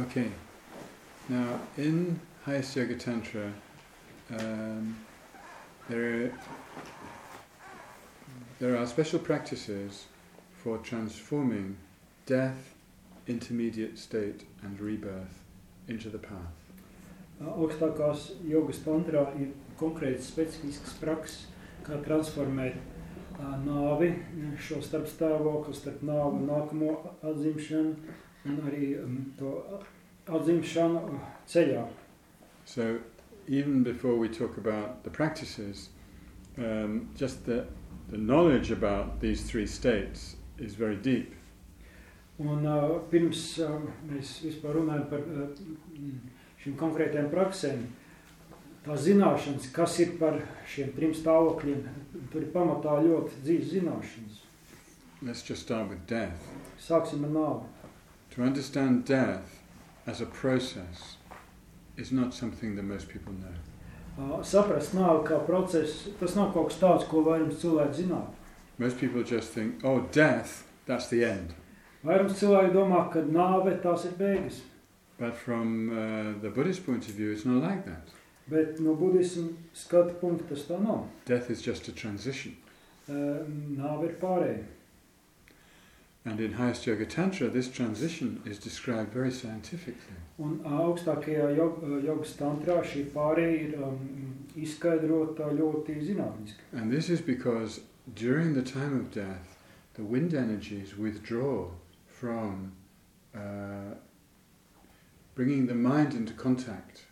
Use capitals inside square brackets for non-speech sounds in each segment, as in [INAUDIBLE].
Okay. Now, in Highest Yoga Tantra, um, there are, there are special practices for transforming death, intermediate state, and rebirth into the path. Augstākās jogas tantrā ir konkrēts specifisks prakses, kā transformēt nāvi, šo starpstāvokli starp nāvi un nākamo atzimšanu, un arī um, to atzimšanu ceļā. So, even before we talk about the practices, um, just the, the knowledge about these three states is very deep. Un uh, pirms uh, mēs vispār runājam par uh, šīm konkrētajām praksēm, tā zināšanas, kas ir par šiem trim stāvokļiem, tur ir pamatā ļoti dzīves zināšanas. Let's just start with death. Sāksim ar nāvi. To understand death as a process is not something that most people know. Uh, saprast nāvi kā procesu, tas nav kaut kas tāds, ko vairums cilvēku zināt. Most people just think, oh, death, that's the end. Vairums cilvēku domā, ka nāve tās ir beigas, But from uh, the Buddhist point of view, it's not like that. bet no budismu skatu punkta tas tā nav. Death is just a transition. Uh, nāve ir pārējai. And in highest yoga tantra, this transition is described very scientifically. Un augstākajā jogas tantrā šī pārēja ir um, izskaidrota ļoti zinātniski. And this is because during the time of death, the wind energies withdraw from uh, bringing the mind into contact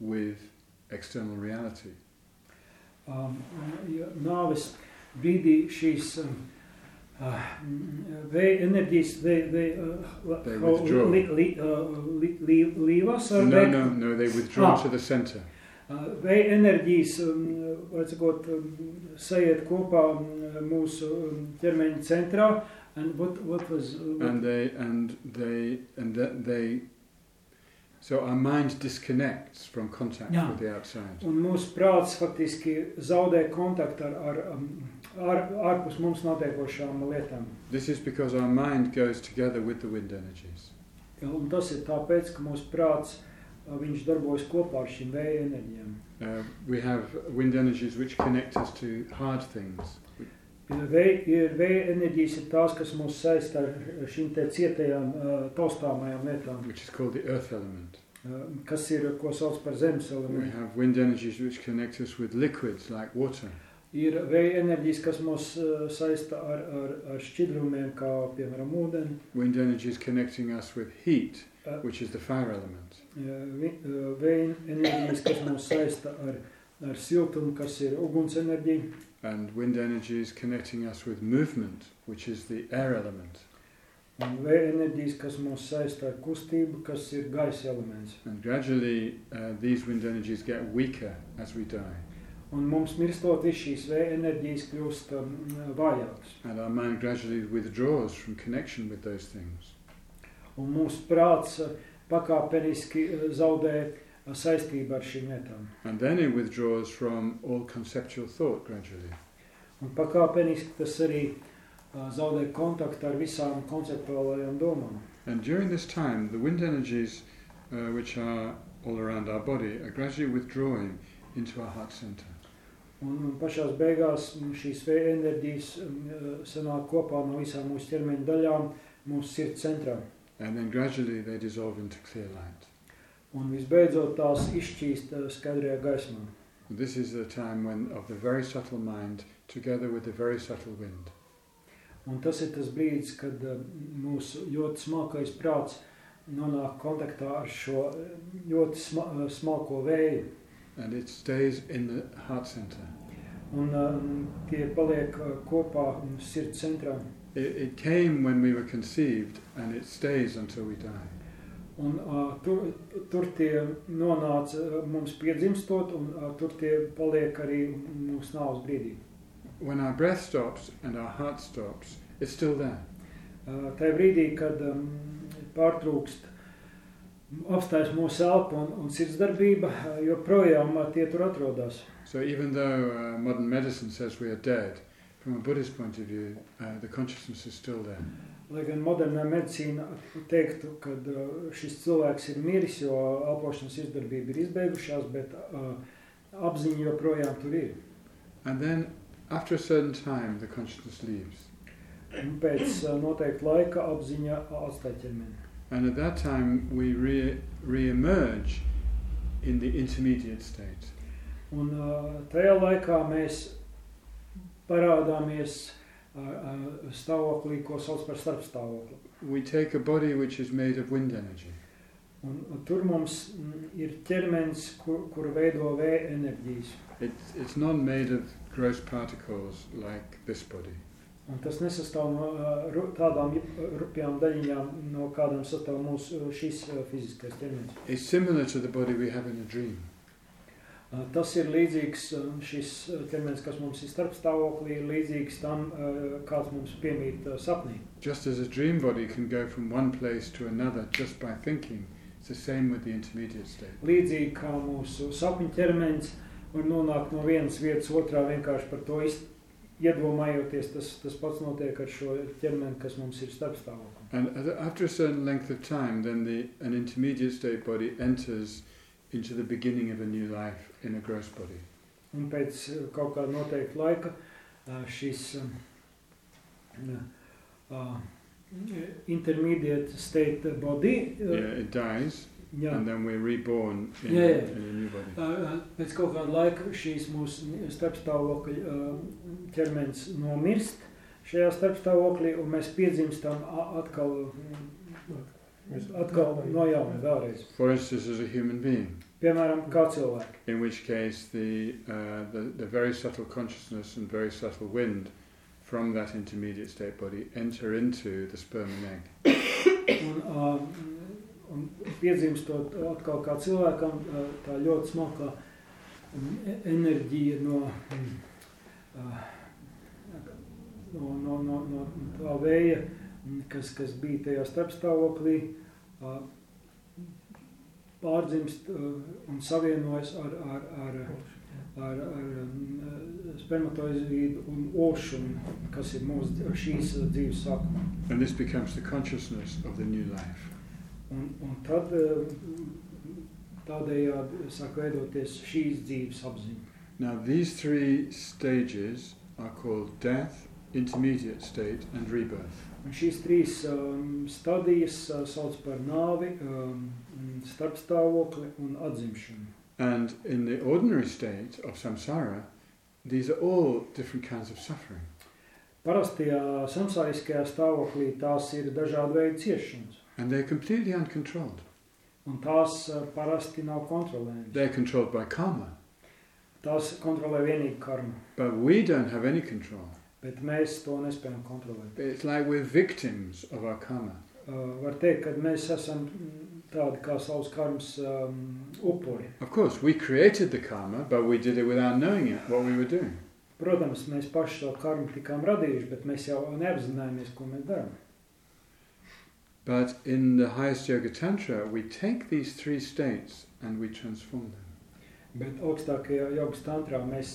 with external reality. Um, nāves brīdī šīs um, uh, vēja enerģijas vē, vē, uh, They how- withdraw. li, li, uh, li, li, līvas ar No, vēju- no, no, they withdraw Ah. to the center. Uh, Vēja enerģijas um, var sakot, um, sajiet kopā um, mūsu um, ķermeņa centrā. And what, what was, uh, And they, and they, and that they, so our mind disconnects from contact Yeah. with the outside. Un mūsu prāts faktiski zaudē kontaktu ar, ar, um, ārpus mums notiekošām lietām. This is because our mind goes together with the wind energies. Un tas ir tāpēc, ka mūsu prāts uh, viņš darbojas kopā ar šīm vēja enerģijām. Uh, we have wind energies which connect us to hard things, Vēja, ir vēja enerģijas ir tās, kas mūs saista ar šīm te cietajām, uh, taustāmajām lietām, which is called the earth element. uh, kas ir, ko sauc par zemes We elementu. have wind energies which connect us with liquids like water. Ir vēja enerģijas, kas mūs saista ar, ar, ar šķidrumiem, kā piemēram ūdeni. Wind energies connecting us with heat, which is the fire element. Vēja enerģijas, kas mūs saista ar, ar siltumu, kas ir uguns enerģija. And wind energies connecting us with movement, which is the air element. Un vēja enerģijas, kas mūs saista ar kustību, kas ir gaisa elements. And gradually, uh, these wind energies get weaker as we die. Un mums mirstot, viss šīs vēja enerģijas kļūst um, vājākas. And our mind gradually withdraws from connection with those things. Un mūsu prāts uh, pakāpeniski uh, zaudē uh, saistību ar šīm lietām. And then it withdraws from all conceptual thought gradually. Un pakāpeniski tas arī uh, zaudē kontaktu ar visām konceptuālajām domām. And during this time, the wind energies, uh, which are all around our body, are gradually withdrawing into our heart center. Un, un pašās beigās mm, šīs vēja enerģijas um, uh, sanāk kopā no visām mūsu ķermeņa daļām mūsu sirds centrā. And then gradually they dissolve into clear light. Un visbeidzot tās izšķīst uh, skaidrajā gaismā. This is the time when, of the very subtle mind, together with the very subtle wind. Un tas ir tas brīdis, kad uh, mūsu ļoti smalkais prāts nonāk kontaktā ar šo uh, ļoti sma uh, smalko vēju. And it stays in the heart center. Un uh, tie paliek uh, kopā um, sirds centrā. It, it came when we were conceived and it stays until we die. Un uh, tur, tur tie nonāca uh, mums piedzimstot, un uh, tur tie paliek arī mūsu nāves brīdī. When our breath stops and our heart stops, it's still there. Uh, tajā brīdī, kad um, pārtrūkst apstājas mūsu elpa un, un sirdsdarbība, uh, joprojām uh, tie tur atrodas. So even though uh, modern medicine says we are dead, from a Buddhist point of view, uh, the consciousness is still there. Lai gan modernā medicīna teiktu, ka uh, šis cilvēks ir miris, jo elpošanas izdarbība ir izbeigušās, bet uh, apziņa joprojām tur ir. And then, after a certain time, the consciousness leaves. Un pēc uh, noteikta laika apziņa atstāj ķermeni. And at that time, we re- re-emerge in the intermediate state. Un uh, tajā laikā mēs parādāmies uh, uh, stāvoklī, ko sauc par starpstāvokli. We take a body which is made of wind energy. Un, un tur mums mm, ir ķermenis, kur, kur veido vēja enerģijas. It's, it's not made of gross particles like this body. Un tas nesastāv no uh, tādām j- rupjām daļiņām, no kādām sastāv mūsu uh, šis uh, fiziskais ķermenis. It's similar to the body we have in a dream. Uh, Tas ir līdzīgs, šis ķermenis, kas mums ir starpstāvoklī, ir līdzīgs tam, kāds mums piemīt sapnī. Just as a dream body can go from one place to another just by thinking, it's the same with the intermediate state. Līdzīgi kā mūsu sapņu ķermenis var nonākt no vienas vietas otrā vienkārši par to iz- iedomājoties, tas, tas pats notiek ar šo ķermeni, kas mums ir starpstāvoklī. And at- after a certain length of time, then the, an intermediate state body enters into the beginning of a new life in a gross body. Un pēc uh, kaut kāda noteikta laika uh, šis um, uh, intermediate state body uh, Yeah, it dies, jā, and then we're reborn in, Yeah, yeah. in a new body. Uh, Pēc kaut kāda laika šīs mūsu starpstāvokļa uh, ķermenis nomirst šajā starpstāvoklī, un mēs piedzimstam a- atkal, atkal no jauna vēlreiz. For instance, as a human being, Piemēram, kā cilvēki. in which case the, uh, the, the very subtle consciousness and very subtle wind from that intermediate state body enter into the sperm and egg. [COUGHS] Un, uh, un piedzimstot atkal kā cilvēkam, tā ļoti smalkā enerģija no, no, no, no, no tā vēja, kas, kas bija tajā starpstāvoklī, pārdzimst un savienojas ar, ar, ar, ar, ar spermatozīdu un ošumu, kas ir mūsu šīs dzīves sākuma. And this becomes the consciousness of the new life. Un, un tad eh, tādējādi sāk veidoties šīs dzīves apziņa. Now, these three stages are called death, intermediate state, and rebirth. Un šīs trīs um, stadijas uh, sauc par nāvi, um, starpstāvokli un atzimšanu. And in the ordinary state of samsara, these are all different kinds of suffering. Parastajā samsāriskajā stāvoklī tās ir dažādi veidi ciešanas, And they're completely uncontrolled. un tās uh, parasti nav kontrolējamas. They're controlled by karma. Tās kontrolē vienīgi karma, But we don't have any control. bet mēs to nespējam kontrolēt. It's like we're victims of our karma. Uh, var teikt, ka mēs esam tādi kā savs karmas um, upuri. Of course, we created the karma, but we did it without knowing it, what we were doing. Protams, mēs paši savu karmu tikām radījuši, bet mēs jau neapzināmies, ko mēs darām. But in the highest Yoga Tantra, we take these three states and we transform them. Bet augstākajā jogas tantrā mēs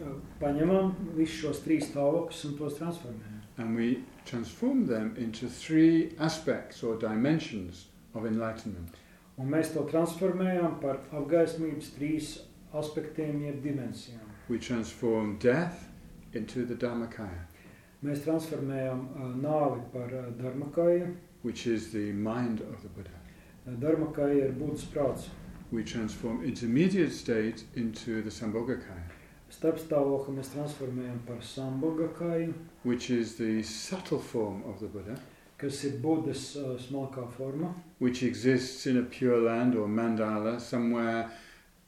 uh, paņemam visus šos trīs stāvokļus un tos transformējam. And we transform them into three aspects or dimensions of enlightenment. Un mēs to transformējam par apgaismības trīs aspektiem, jeb dimensijām. We transform death into the Dharmakaya, Mēs transformējam uh, nāvi par uh, dharmakaju. Which is the mind of the Buddha. Uh, Dharmakaja ir būtis prāts. We transform intermediate state into the Sambhogakaya, Starpstāvokli mēs transformējam par sambogakaju, which is the subtle form of the Buddha, kas ir Budas uh, smalkā forma. which exists in a pure land or mandala somewhere.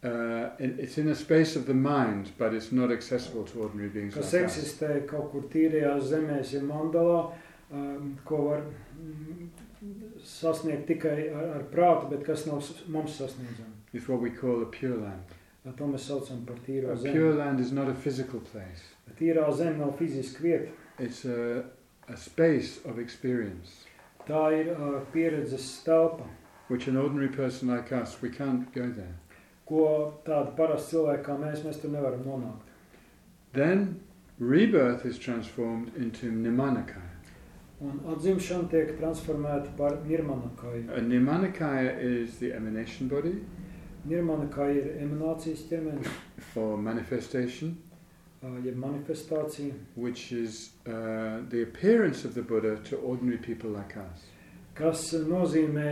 Uh, in, it's in a space of the mind, but it's not accessible to ordinary beings. kas Like us. eksistē kaut kur tīrajā zemē, ja mandalā, um, ko var mm, sasniegt tikai ar, ar prātu, bet kas nav s- mums sasniedzams. It's what we call a pure land. To mēs saucam par tīro A pure zemi. land is not a physical place. Tīrā zeme nav fiziska vieta. It's a, a space of experience, Tā ir uh, pieredzes telpa, which an ordinary person like us, we can't go there. ko tāda parasta cilvēka kā mēs, mēs tur nevaram nonākt. Then rebirth is transformed into Nimanakaya. Un atzimšana tiek transformēta par nirmanakaju. A Nimanakaya is the emanation body Nirmanakaju ir emanācijas ķermenis, for manifestation, ā, jeb manifestācija, which is uh, the appearance of the Buddha to ordinary people like us. kas nozīmē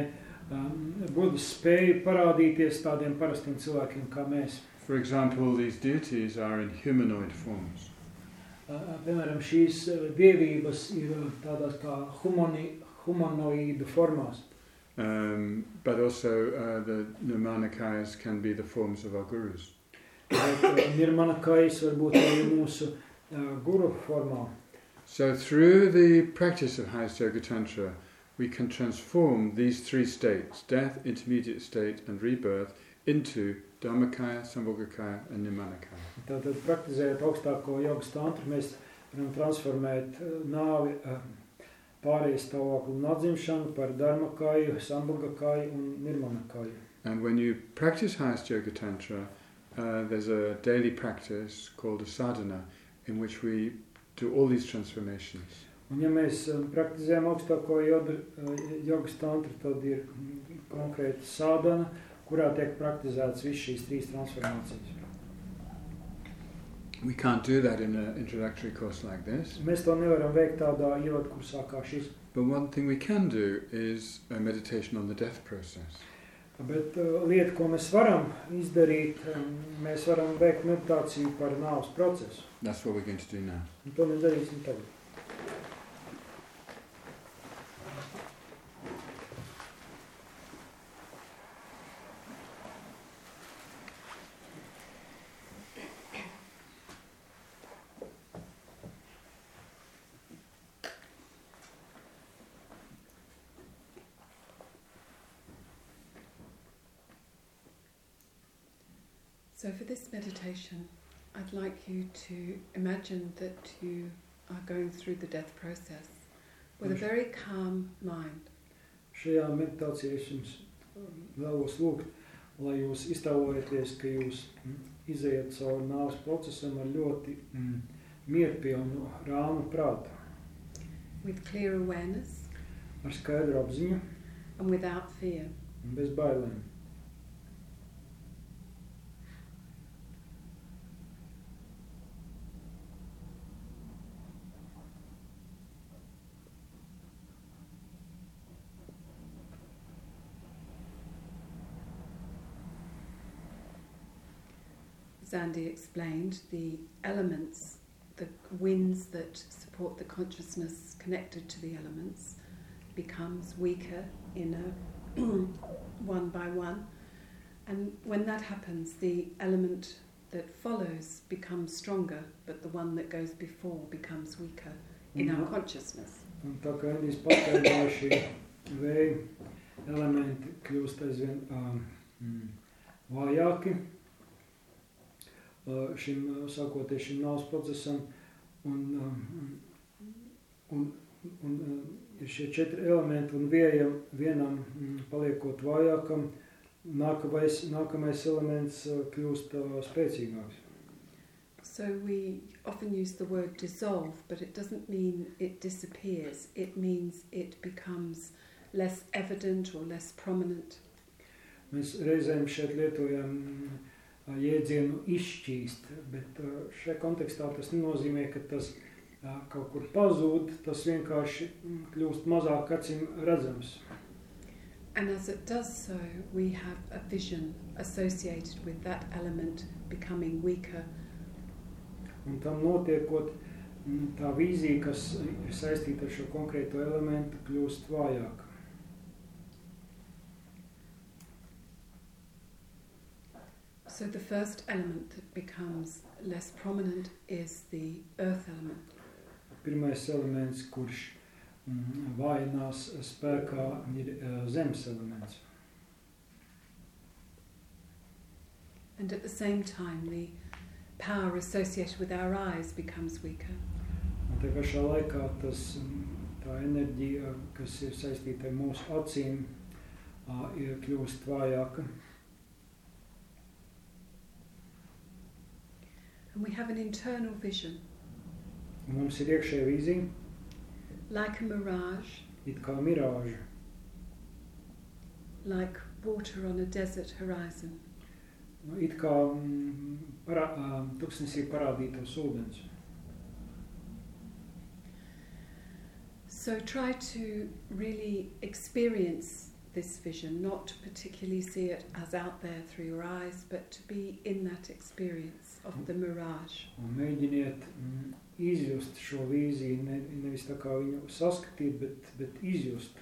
um, Budas spēju parādīties tādiem parastiem cilvēkiem kā mēs. For example, these deities are in humanoid forms. Piemēram, šīs dievības ir tādās kā humani, formās. Um, but also, uh, the Nirmanakayas can be the forms of our gurus. Bet, ā, var būt arī mūsu ā, guru formā. So, through the practice of Highest Yoga Tantra, we can transform these three states death, intermediate state, and rebirth into Dharmakaya, Sambhogakaya, and Nimanakaya. Tātad, praktizējot augstāko jogas tantru, mēs varam transformēt eh, nāvi eh, pārējais stāvokli un atzimšanu par dharmakāju, sambhagakāju un nirmanakāju. And when you practice Highest Yoga Tantra, uh, there's a daily practice called a sadhana in which we do all these transformations. Un ja mēs ā, praktizējam augstāko jogas tantru, tad ir konkrēta sādana, kurā tiek praktizētas visas šīs trīs transformācijas. We can't do that in an introductory course like this, Mēs to nevaram veikt tādā ievadkursā kā šis, but one thing we can do is a meditation on the death process. bet uh, lieta, ko mēs varam izdarīt, um, mēs varam veikt meditāciju par nāvas procesu. That's what we're going to do now. Un to mēs darīsim tagad. So, for this meditation, I'd like you to imagine that you are going through the death process with a very calm mind. Šajā meditācijā es jums um, vēlos lūgt, lai jūs iztēlojaties, ka jūs mm, izējat cauri nāves procesam ar ļoti mm, mierpilnu, rāmu prātu, with clear awareness ar skaidru apziņu and without fear. un bez bailēm. Zandi explained the elements, the winds that support the consciousness connected to the elements, becomes weaker in a [CLEARS THROAT] one by one. And when that happens, the element that follows becomes stronger, but the one that goes before becomes weaker in our Mhm. consciousness. Un tā kā Indijas paskaidroja šie elementi kļūst aizvien um, mm, vājāki šim, uh, sākoties šim nāves procesam, un, um, un, un uh, ir šie četri elementi, un vienam, vienam mm, paliekot vājākam, nākamais, nākamais elements uh, kļūst uh, spēcīgāks. So we often use the word dissolve, but it doesn't mean it disappears. It means it becomes less evident or less prominent. Mēs reizēm šeit lietojam ā, jēdzienu izšķīst, bet ā, šajā kontekstā tas nenozīmē, ka tas ā, kaut kur pazūd, tas vienkārši mm, kļūst mazāk acīm redzams. And as it does so, we have a vision associated with that element becoming weaker. Un tam notiekot, mm, tā vīzija, kas ir saistīta ar šo konkrēto elementu, kļūst vājāka. So the first element that becomes less prominent is the earth element. Pirmais elements, kurš mm, vājinās spēkā, ir zemes elements. And at the same time, the power associated with our eyes becomes weaker. Un tā pašā laikā tas, mm, tā enerģija, kas ir saistīta ar mūsu acīm, ir kļūst vājāka. And we have an internal vision. Un mums ir iekšēja vīzija, like a mirage, it like water on a desert horizon. nu, it kā ā, tuksnesī parādītos ūdens. So try to really experience this vision, not to particularly see it as out there through your eyes, but to be in that experience of the mirage. Un mēģiniet mm, izjust šo vīziju, ne, nevis tā kā viņu saskatīt, bet, bet izjust.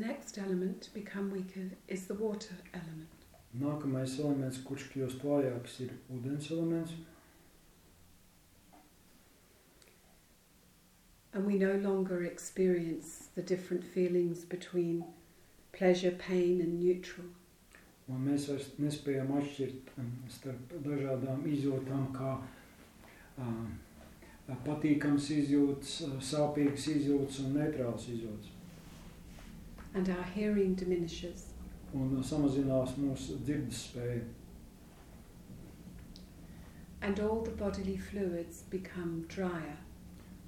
Next element to become weaker is the water element. Nākamais elements, kurš kļūst vājāks, ir ūdens elements. And we no longer experience the different feelings between pleasure, pain, and neutral. Un mēs vairs nespējam atšķirt starp dažādām izjūtām, kā uh, patīkams izjūtas, izjūtas un neitrāls izjūtas. And our hearing diminishes. Un uh, samazinās mūsu dzirdes spēja. And all the bodily fluids become drier.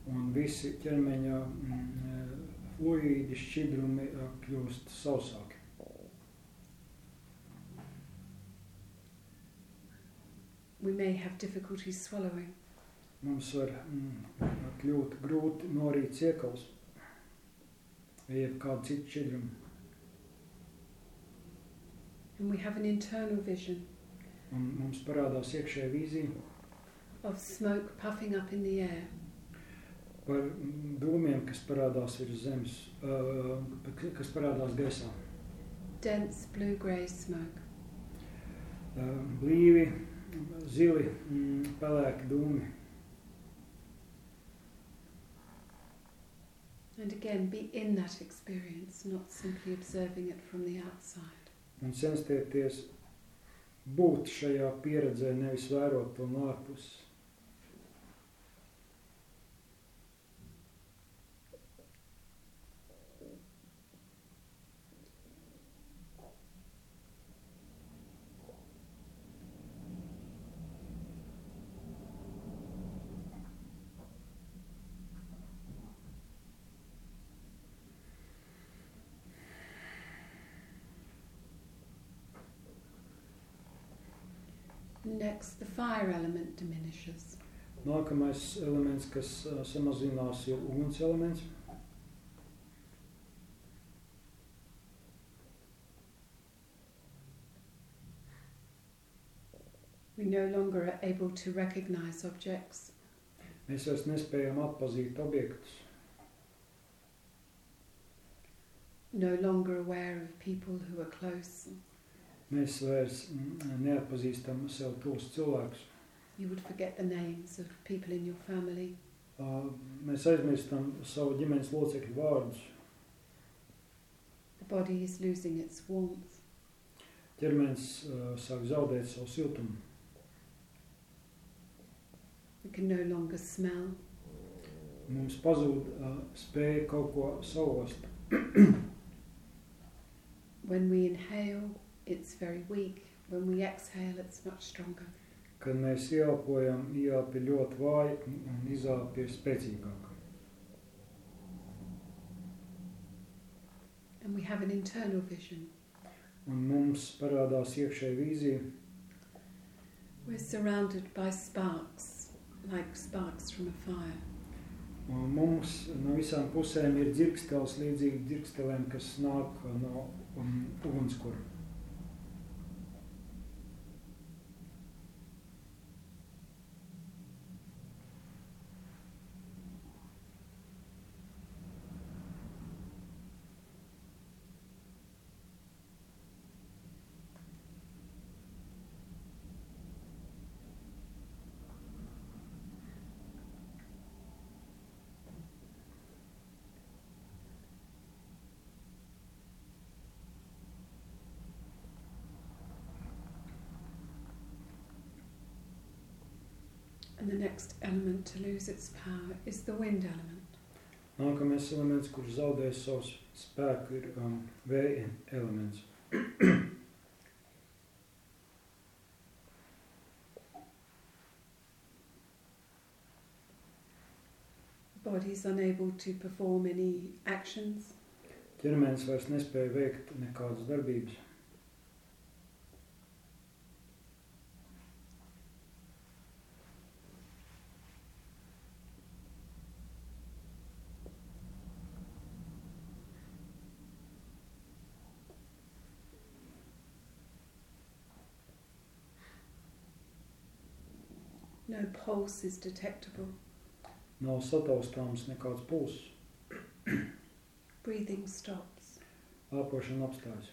Un visi ķermeņa mm, fluīdi, šķidrumi uh, kļūst sausāki. We may have difficulty swallowing. Mums var mm, kļūt grūti norīt ciekals vai jebkādu citu šķidrumu. And we have an internal vision Un mums parādās iekšējā vīzija of smoke puffing up in the air. par mm, dūmiem, kas parādās virs zemes, uh, kas parādās gaisā. Dense blue grey smoke. Uh, blīvi, zili, mm, pelēki dūmi. And again, be in that experience, not simply observing it from the outside. Un censties būt šajā pieredzē, nevis vērot to no ārpuses. Next, the fire element diminishes. Nākamais elements, kas uh, samazinās, ir uguns elements. We no longer are able to recognize objects. Mēs vairs nespējam atpazīt objektus, no longer aware of people who are close. Mēs vairs mm, neatpazīstam sev tos cilvēkus. You would forget the names of people in your family. Uh, Mēs aizmirstam savu ģimenes locekļu vārdus. The body is losing its warmth. Ķermenis uh, sāk zaudēt savu siltumu. We can no longer smell. Mums pazūd uh, spēja kaut ko savost. When we inhale, it's very weak. When we exhale, it's much stronger. Kad mēs ieelpojam, ieelpa ir ļoti vāja un izelpa ir spēcīgāka. And we have an internal vision. Un mums parādās iekšēja vīzija. We're surrounded by sparks, like sparks from a fire. Un mums no visām pusēm ir dzirkstels līdzīgi dzirkstelēm, kas nāk no um, ugunskura. Next element to lose its power is the wind element. Nākamais elements, kurš zaudē savu spēku, ir um, vēja elements. The body is unable to perform any actions. Ķermenis vairs nespēja veikt nekādas darbības. No pulse is detectable. Nav sataustāms nekāds pulss, [CLEARS THROAT] Breathing stops. elpošana apstājas.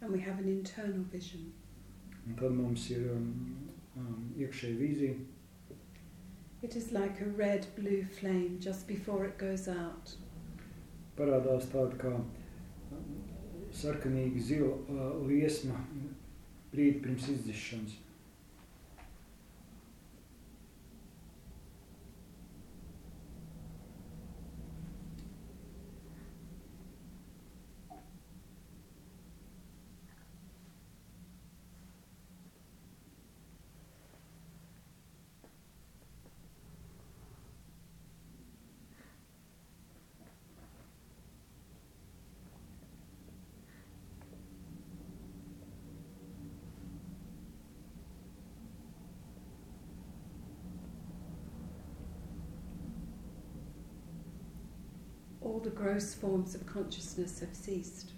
And we have an internal vision. Un tad mums ir um, um, iekšēja vīzija. It is like a red blue flame just before it goes out. Parādās tāda kā sarkanīga zila uh, liesma brīdi pirms izdzišanas. All the gross forms of consciousness have ceased.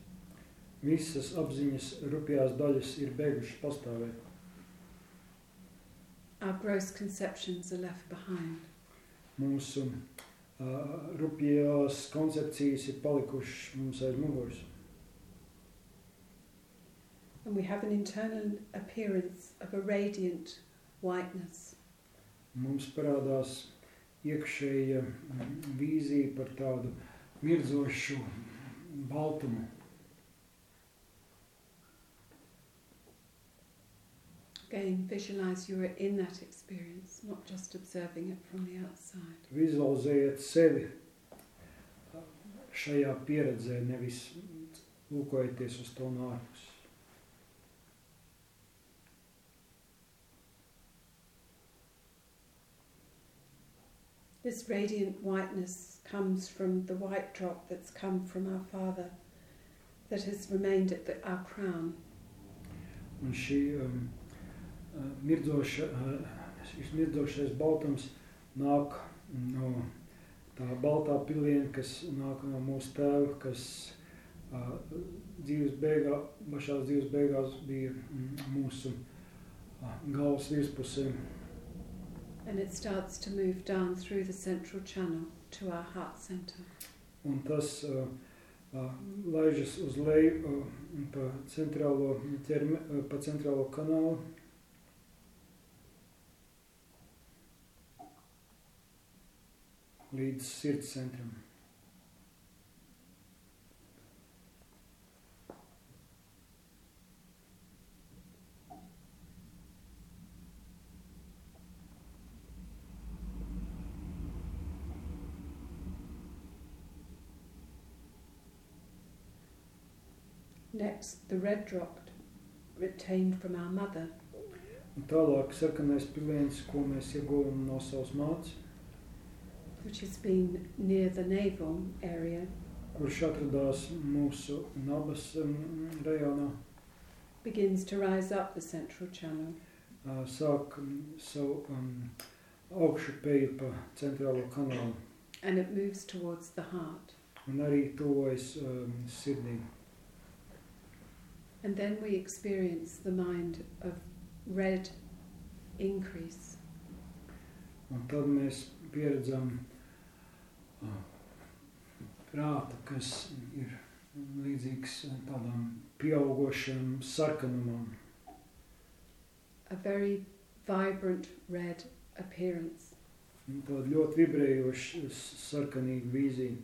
Visas apziņas rupjās daļas ir beigušas pastāvēt. Our gross conceptions are left behind. Mūsu uh, rupjās koncepcijas ir palikušas mums aiz muguras. And we have an internal appearance of a radiant whiteness. Mums parādās iekšēja mm, vīzija par tādu mirdzošu baltumu. Again, visualize you're in that experience, not just observing it from the outside. Vizualizējiet sevi šajā pieredzē, nevis lūkojieties uz to no ārpus. This radiant whiteness comes from the white drop that's come from our Father, that has remained at the, our crown. Un šī um, uh, mirdzoša, uh, šis mirdzošais baltums nāk no tā baltā piliena, kas nāk no mūsu tēva, kas uh, dzīves beigā, pašās dzīves beigās bija mm, mūsu uh, galvas virspusē. And it starts to move down through the central channel to our heart center. Un tas uh, uh, laižas uz leju uh, pa centrālo, ķerme, uh, pa centrālo kanālu. Līdz sirds centram. Next, the red drop retained from our mother Un tālāk sarkanais piliens, ko mēs ieguvām no savas mātes, which has been near the navel area, kurš atradās mūsu nabas um, rajonā, begins to rise up the central channel. uh, sāk um, savu um, augšupeju pa centrālo kanālu and it moves towards the heart. un arī tuvojas um, sirdī. And then we experience the mind of red increase. Un tad mēs pieredzam uh, prātu, kas ir līdzīgs tādam pieaugošam sarkanumam. a very vibrant red appearance. tāda ļoti vibrējoša, sarkanīga vīzija.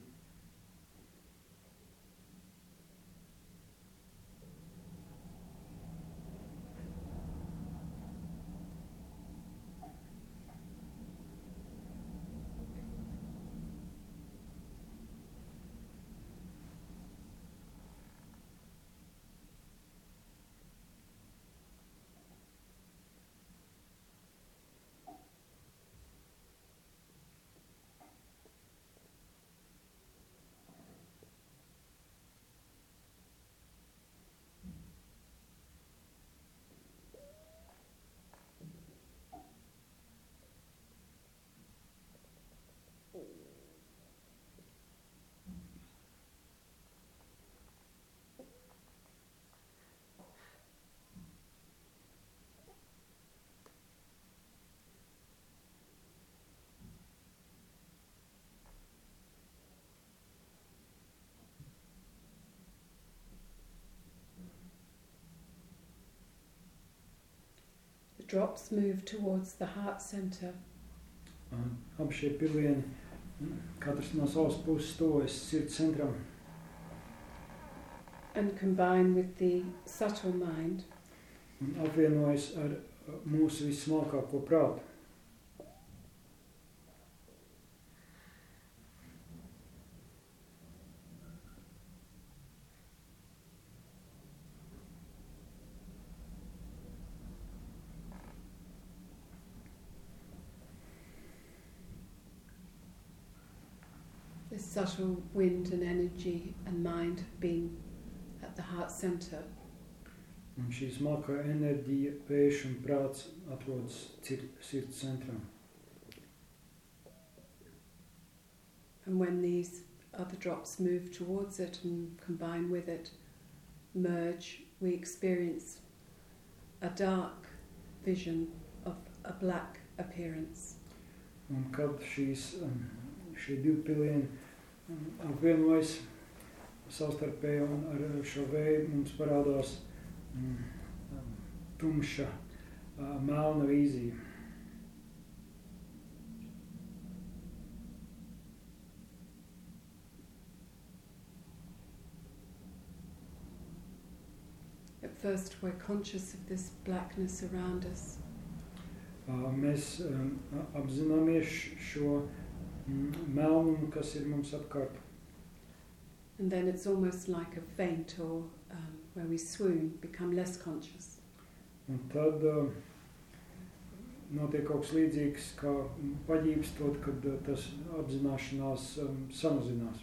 Drops move towards the heart center. Un Abi šie pilieni, katrs no savas puses tuvojas sirds centram and combine with the subtle mind un apvienojas ar uh, mūsu vismākāko prātu. Subtle wind and energy and mind being at the heart center. Un šī smalkā enerģija, vējš un prāts atrodas sirds centrā. And when these other drops move towards it and combine with it, merge, we experience a dark vision of a black appearance. Un kad šīs, um, šie divi pilieni apvienojas savstarpēji un ar šo vēju mums parādās um, um, tumša, uh, melna vīzija. At first, we're conscious of this blackness around us, Uh, Mēs um, apzināmies šo mm, melnumu, kas ir mums apkārt. and then it's almost like a faint or um, where we swoon, become less conscious. Un tad uh, notiek kaut kas līdzīgs kā paģībstot, kad uh, tas apzināšanās um, samazinās.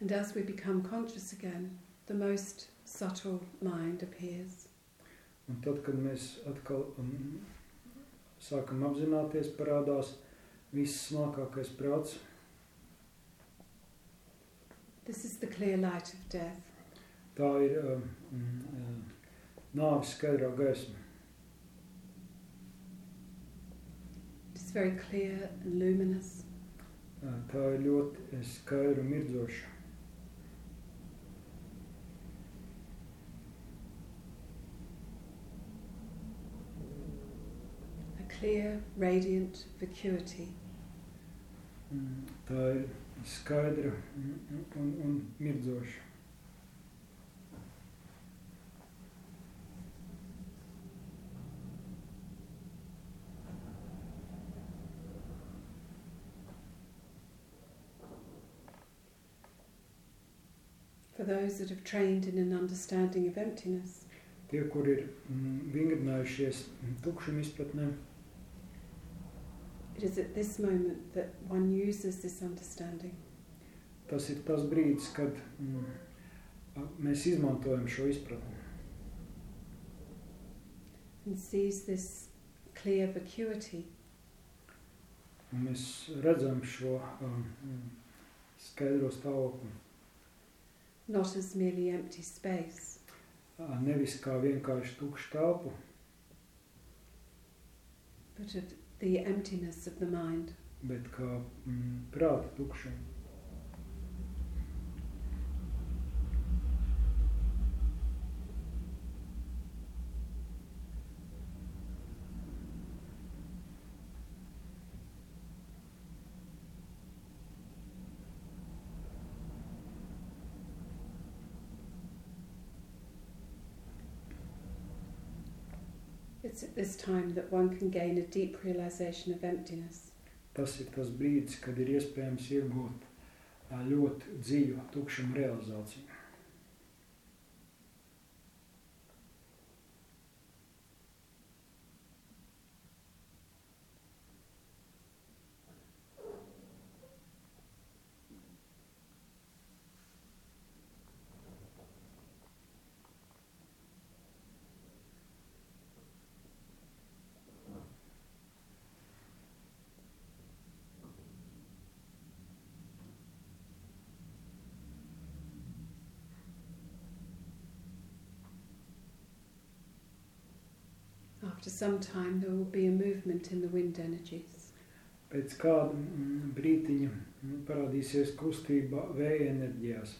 And as we become conscious again, the most subtle mind appears. Un tad, kad mēs atkal um, sākam apzināties, parādās viss smalkākais prāts. This is the clear light of death. Tā ir um, um, nāves skaidrā gaisma. It's very clear and luminous. Uh, Tā ir ļoti skaidra un mirdzoša. Clear, radiant vacuity. Tā ir skaidra un, un, mirdzoša. For those that have trained in an understanding of emptiness, Tie, kur ir mm, vingrinājušies mm, tukšuma izpratnē, it is at this moment that one uses this understanding. tas ir tas brīdis, kad mm, a- mēs izmantojam šo izpratni. and sees this clear vacuity Un mēs redzam šo um, mm, skaidro stāvokli. not as merely empty space, Ā, Nevis kā vienkārši tukšu telpu, but of the emptiness of the mind. kā mm, prāta. It's at this time that one can gain a deep realization of emptiness. Tas ir tas brīdis, kad ir iespējams iegūt ā, ļoti dziļu tukšumu realizāciju. After some time, there will be a movement in the wind energies. Pēc kāda mm, brītiņa parādīsies kustība vēja enerģijās.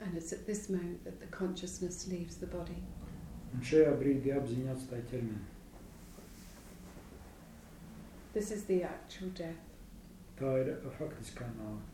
And it's at this moment that the consciousness leaves the body. Un šajā brīdī apziņa atstāja ķermeni. This is the actual death. Tā ir faktiskā nāve.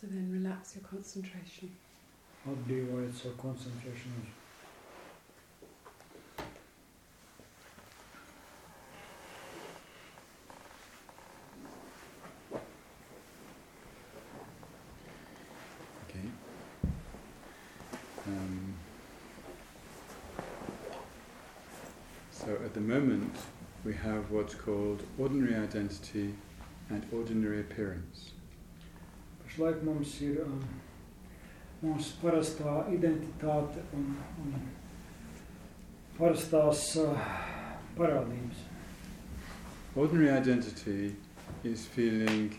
So then relax your concentration. Atbrīvojiet savu koncentrēšanos. Okay. Um, so at the moment, we have what's called ordinary identity and ordinary appearance. Pašlaik mums ir um, mūsu parastā identitāte un, un parastās uh, parādības. Ordinary identity is feeling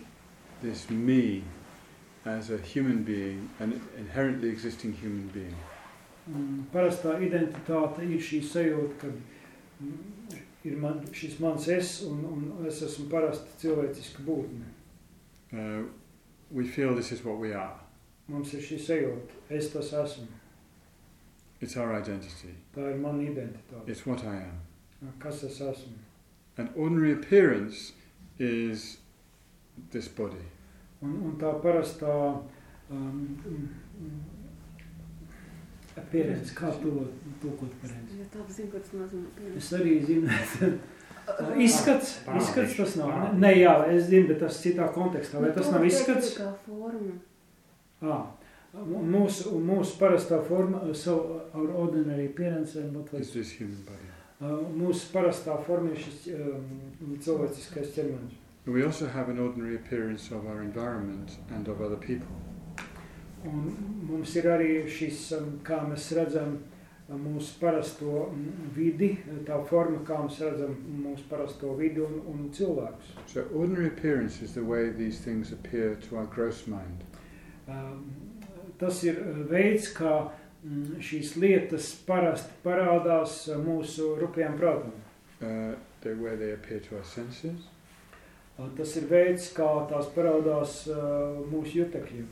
this me as a human being, an inherently existing human being. Un parastā identitāte ir šī sajūta, ka mm, ir man, šis mans es un, un es esmu parasta cilvēciska būtne. Uh, we feel this is what we are. Mums ir šī sajūta, es tas esmu. It's our identity. Tā ir mana identitāte. It's what I am. Kas es esmu? And ordinary appearance is this body. Un, un tā parastā um, appearance, kā to tulkot pareizi? Ja tā zinu, ko tas nozīmē. Es arī zinu, [LAUGHS] izskats, izskats tas nav. Nē, jā, es zinu, bet tas citā kontekstā. Vai tas nav izskats? Kā forma. Ah, mūsu, mūsu parastā forma, so our ordinary appearance and what It's was, this human body. mūsu parastā forma ir šis um, cilvēciskais ķermenis. We also have an ordinary appearance of our environment and of other people. Un mums ir arī šis, um, kā mēs redzam, uh, mūsu parasto vidi, tā forma, kā mēs redzam mūsu parasto vidi un, un cilvēkus. So ordinary appearance is the way these things appear to our gross mind. Um, Tas ir uh, veids, kā mm, šīs lietas parasti parādās uh, mūsu rupjām prātam. Uh, the way they appear to our senses, Uh, Tas ir veids, kā tās parādās uh, mūsu jutekļiem.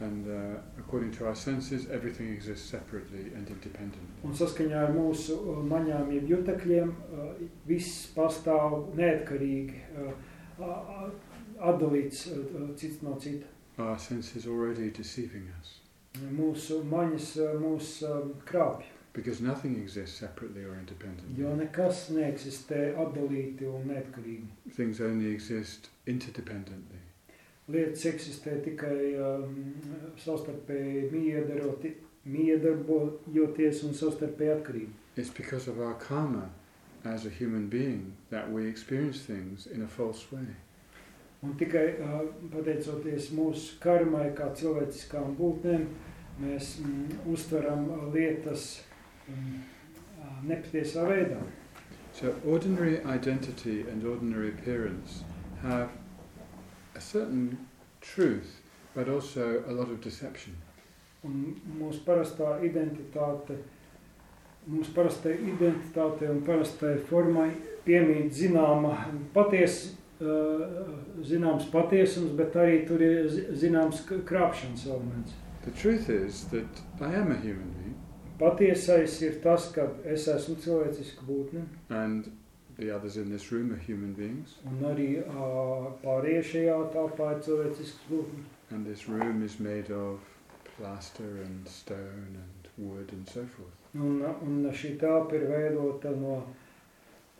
And uh, according to our senses, everything exists separately and independently. Un saskaņā ar mūsu uh, maņām, jeb jutekļiem, uh, viss pastāv neatkarīgi, uh, uh, atdalīts uh, cits no cita. Our senses already deceiving us Mūsu maņas uh, mūs um, krāpj, because nothing exists separately or independently. jo nekas neeksistē atdalīti un neatkarīgi. Things only exist interdependently. Lietas eksistē tikai um, savstarpēji miedaroti, miedarbojoties un savstarpēji atkarīgi. It's because of our karma as a human being that we experience things in a false way. Un tikai uh, pateicoties mūsu karmai, kā cilvēciskām būtnēm, mēs mm, uztveram lietas mm, nepatiesā veidā. So, ordinary identity and ordinary appearance have a certain truth but also a lot of deception. Un mūsu parastā identitāte, mūsu parastai identitāte un parastai formai piemīt zināma paties, uh, zināms patiesums, bet arī tur ir zi- zināms k- krāpšanas elements. The truth is that I am a human being, Patiesais ir tas, ka es esmu cilvēciska būtne, and the others in this room are human beings, un arī uh, pārējie šajā telpā ir cilvēcisks būtne. and this room is made of plaster and stone and wood and so forth. Un, un šī telpa ir veidota no,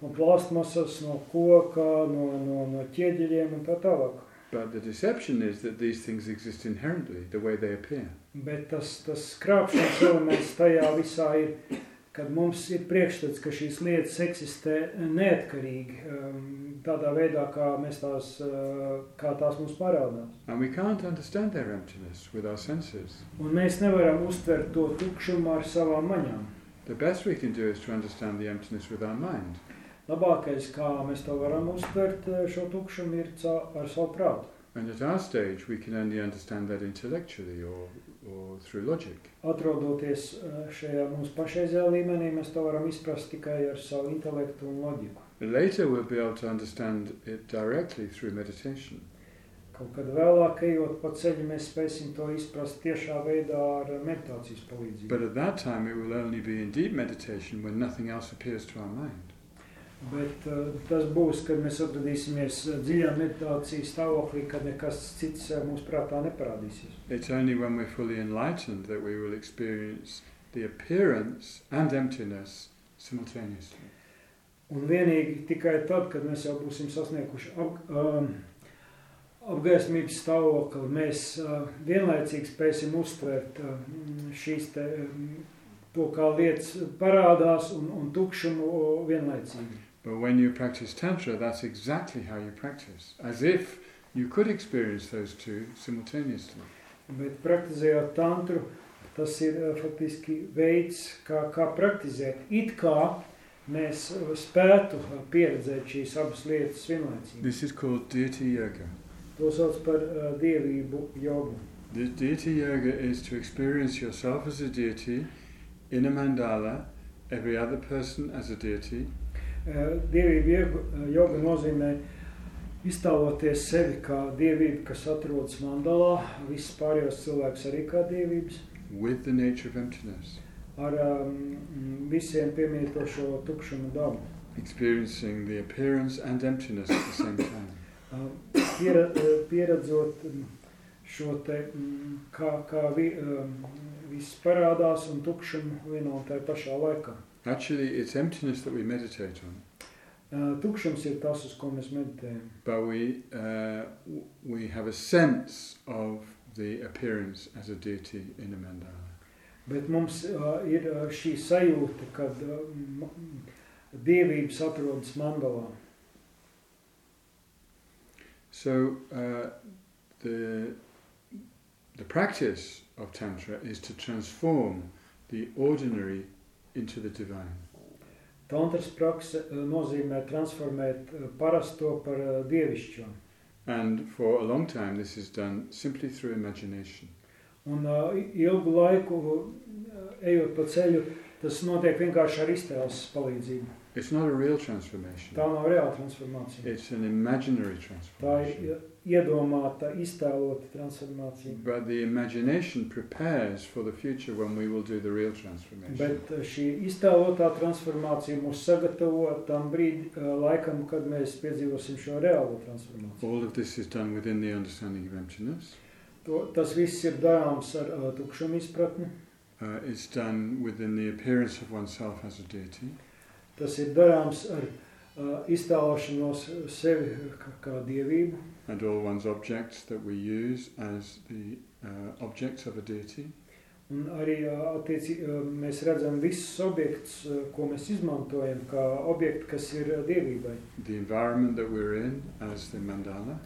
no plastmasas, no koka, no, no, no ķieģeļiem un tā tālāk. But the deception is that these things exist inherently, the way they appear. Bet tas, tas krāpšanas elements tajā visā ir, kad mums ir priekšstats, ka šīs lietas eksistē neatkarīgi, um, tādā veidā, kā, mēs tās, uh, kā tās mums parādās. Un mēs nevaram uztvert to tukšumu ar savām maņām. The best we can do is to understand the emptiness with our mind. Labākais, kā mēs to varam uztvert, uh, šo tukšumu, ir ar savu prātu. And at our stage, we can only understand that intellectually or, or through logic. Atrodoties uh, šajā mūsu pašreizējā līmenī, mēs to varam izprast tikai ar savu intelektu un loģiku. Later, we'll be able to understand it directly through meditation. Kaut kad vēlāk, ejot pa ceļu, mēs spēsim to izprast tiešā veidā ar meditācijas palīdzību. But at that time, it will only be in deep meditation when nothing else appears to our mind. Bet uh, tas būs, kad mēs atradīsimies dziļā meditācijas stāvoklī, kad nekas cits uh, mūsu prātā neparādīsies. It's only when we're fully enlightened that we will experience the appearance and emptiness simultaneously. Un vienīgi tikai tad, kad mēs jau būsim sasnieguši ap, um, apgaismības stāvokli, mēs uh, vienlaicīgi spēsim uztvert uh, šīs te, um, to, kā lietas parādās un, un tukšumu vienlaicīgi. But when you practice Tantra, that's exactly how you practice, as if you could experience those two simultaneously. Bet praktizējot tantru, tas ir uh, faktiski veids, kā, kā praktizēt. It kā mēs spētu pieredzēt šīs abas lietas vienlaicīgi. This is called deity yoga. To sauc par uh, dievību jogu. The deity yoga is to experience yourself as a deity in a mandala, every other person as a deity, Dievība joga, uh, joga nozīmē iztēloties sevi kā dievību, kas atrodas mandalā, visus pārējos cilvēkus arī kā dievības, with the nature of emptiness, ar um, visiem piemītošo tukšumu dabu. experiencing the appearance and emptiness at the same time. [COUGHS] Piera, pieredzot um, šo te, um, kā, kā vi, um, viss parādās un tukšumu vienā un tajā pašā laikā. Actually, it's emptiness that we meditate on, Uh, Tukšums ir tas, uz ko mēs meditējam. but we, uh, we have a sense of the appearance as a deity in a mandala. Bet mums uh, ir uh, šī sajūta, kad uh, dievības atrodas mandalā. So uh, the the practice of tantra is to transform the ordinary into the divine. Tantras prakse uh, nozīmē transformēt uh, parasto par uh, dievišķo. And for a long time, this is done simply through imagination. Un uh, ilgu laiku, uh, ejot pa ceļu, tas notiek vienkārši ar iztēles palīdzību. It's not a real transformation. Tā nav reāla transformācija. It's an imaginary Tā transformation. ir iedomāta, iztēlota transformācija. But the imagination prepares for the future when we will do the real transformation. Bet uh, šī iztēlotā transformācija mūs sagatavo tam brīdim, uh, laikam, kad mēs piedzīvosim šo reālo transformāciju. All of this is done within the understanding of emptiness. To, tas viss ir darāms ar uh, tukšumu izpratni. Uh, it's done within the appearance of oneself as a deity. Tas ir darāms ar uh, iztēlošanos sevi kā, kā dievību. and all one's objects that we use as the uh, objects of a deity. Un arī uh, attieci, uh, mēs redzam visus objektus, uh, ko mēs izmantojam, kā objekti, kas ir uh, dievībai. The environment that we're in as the mandala,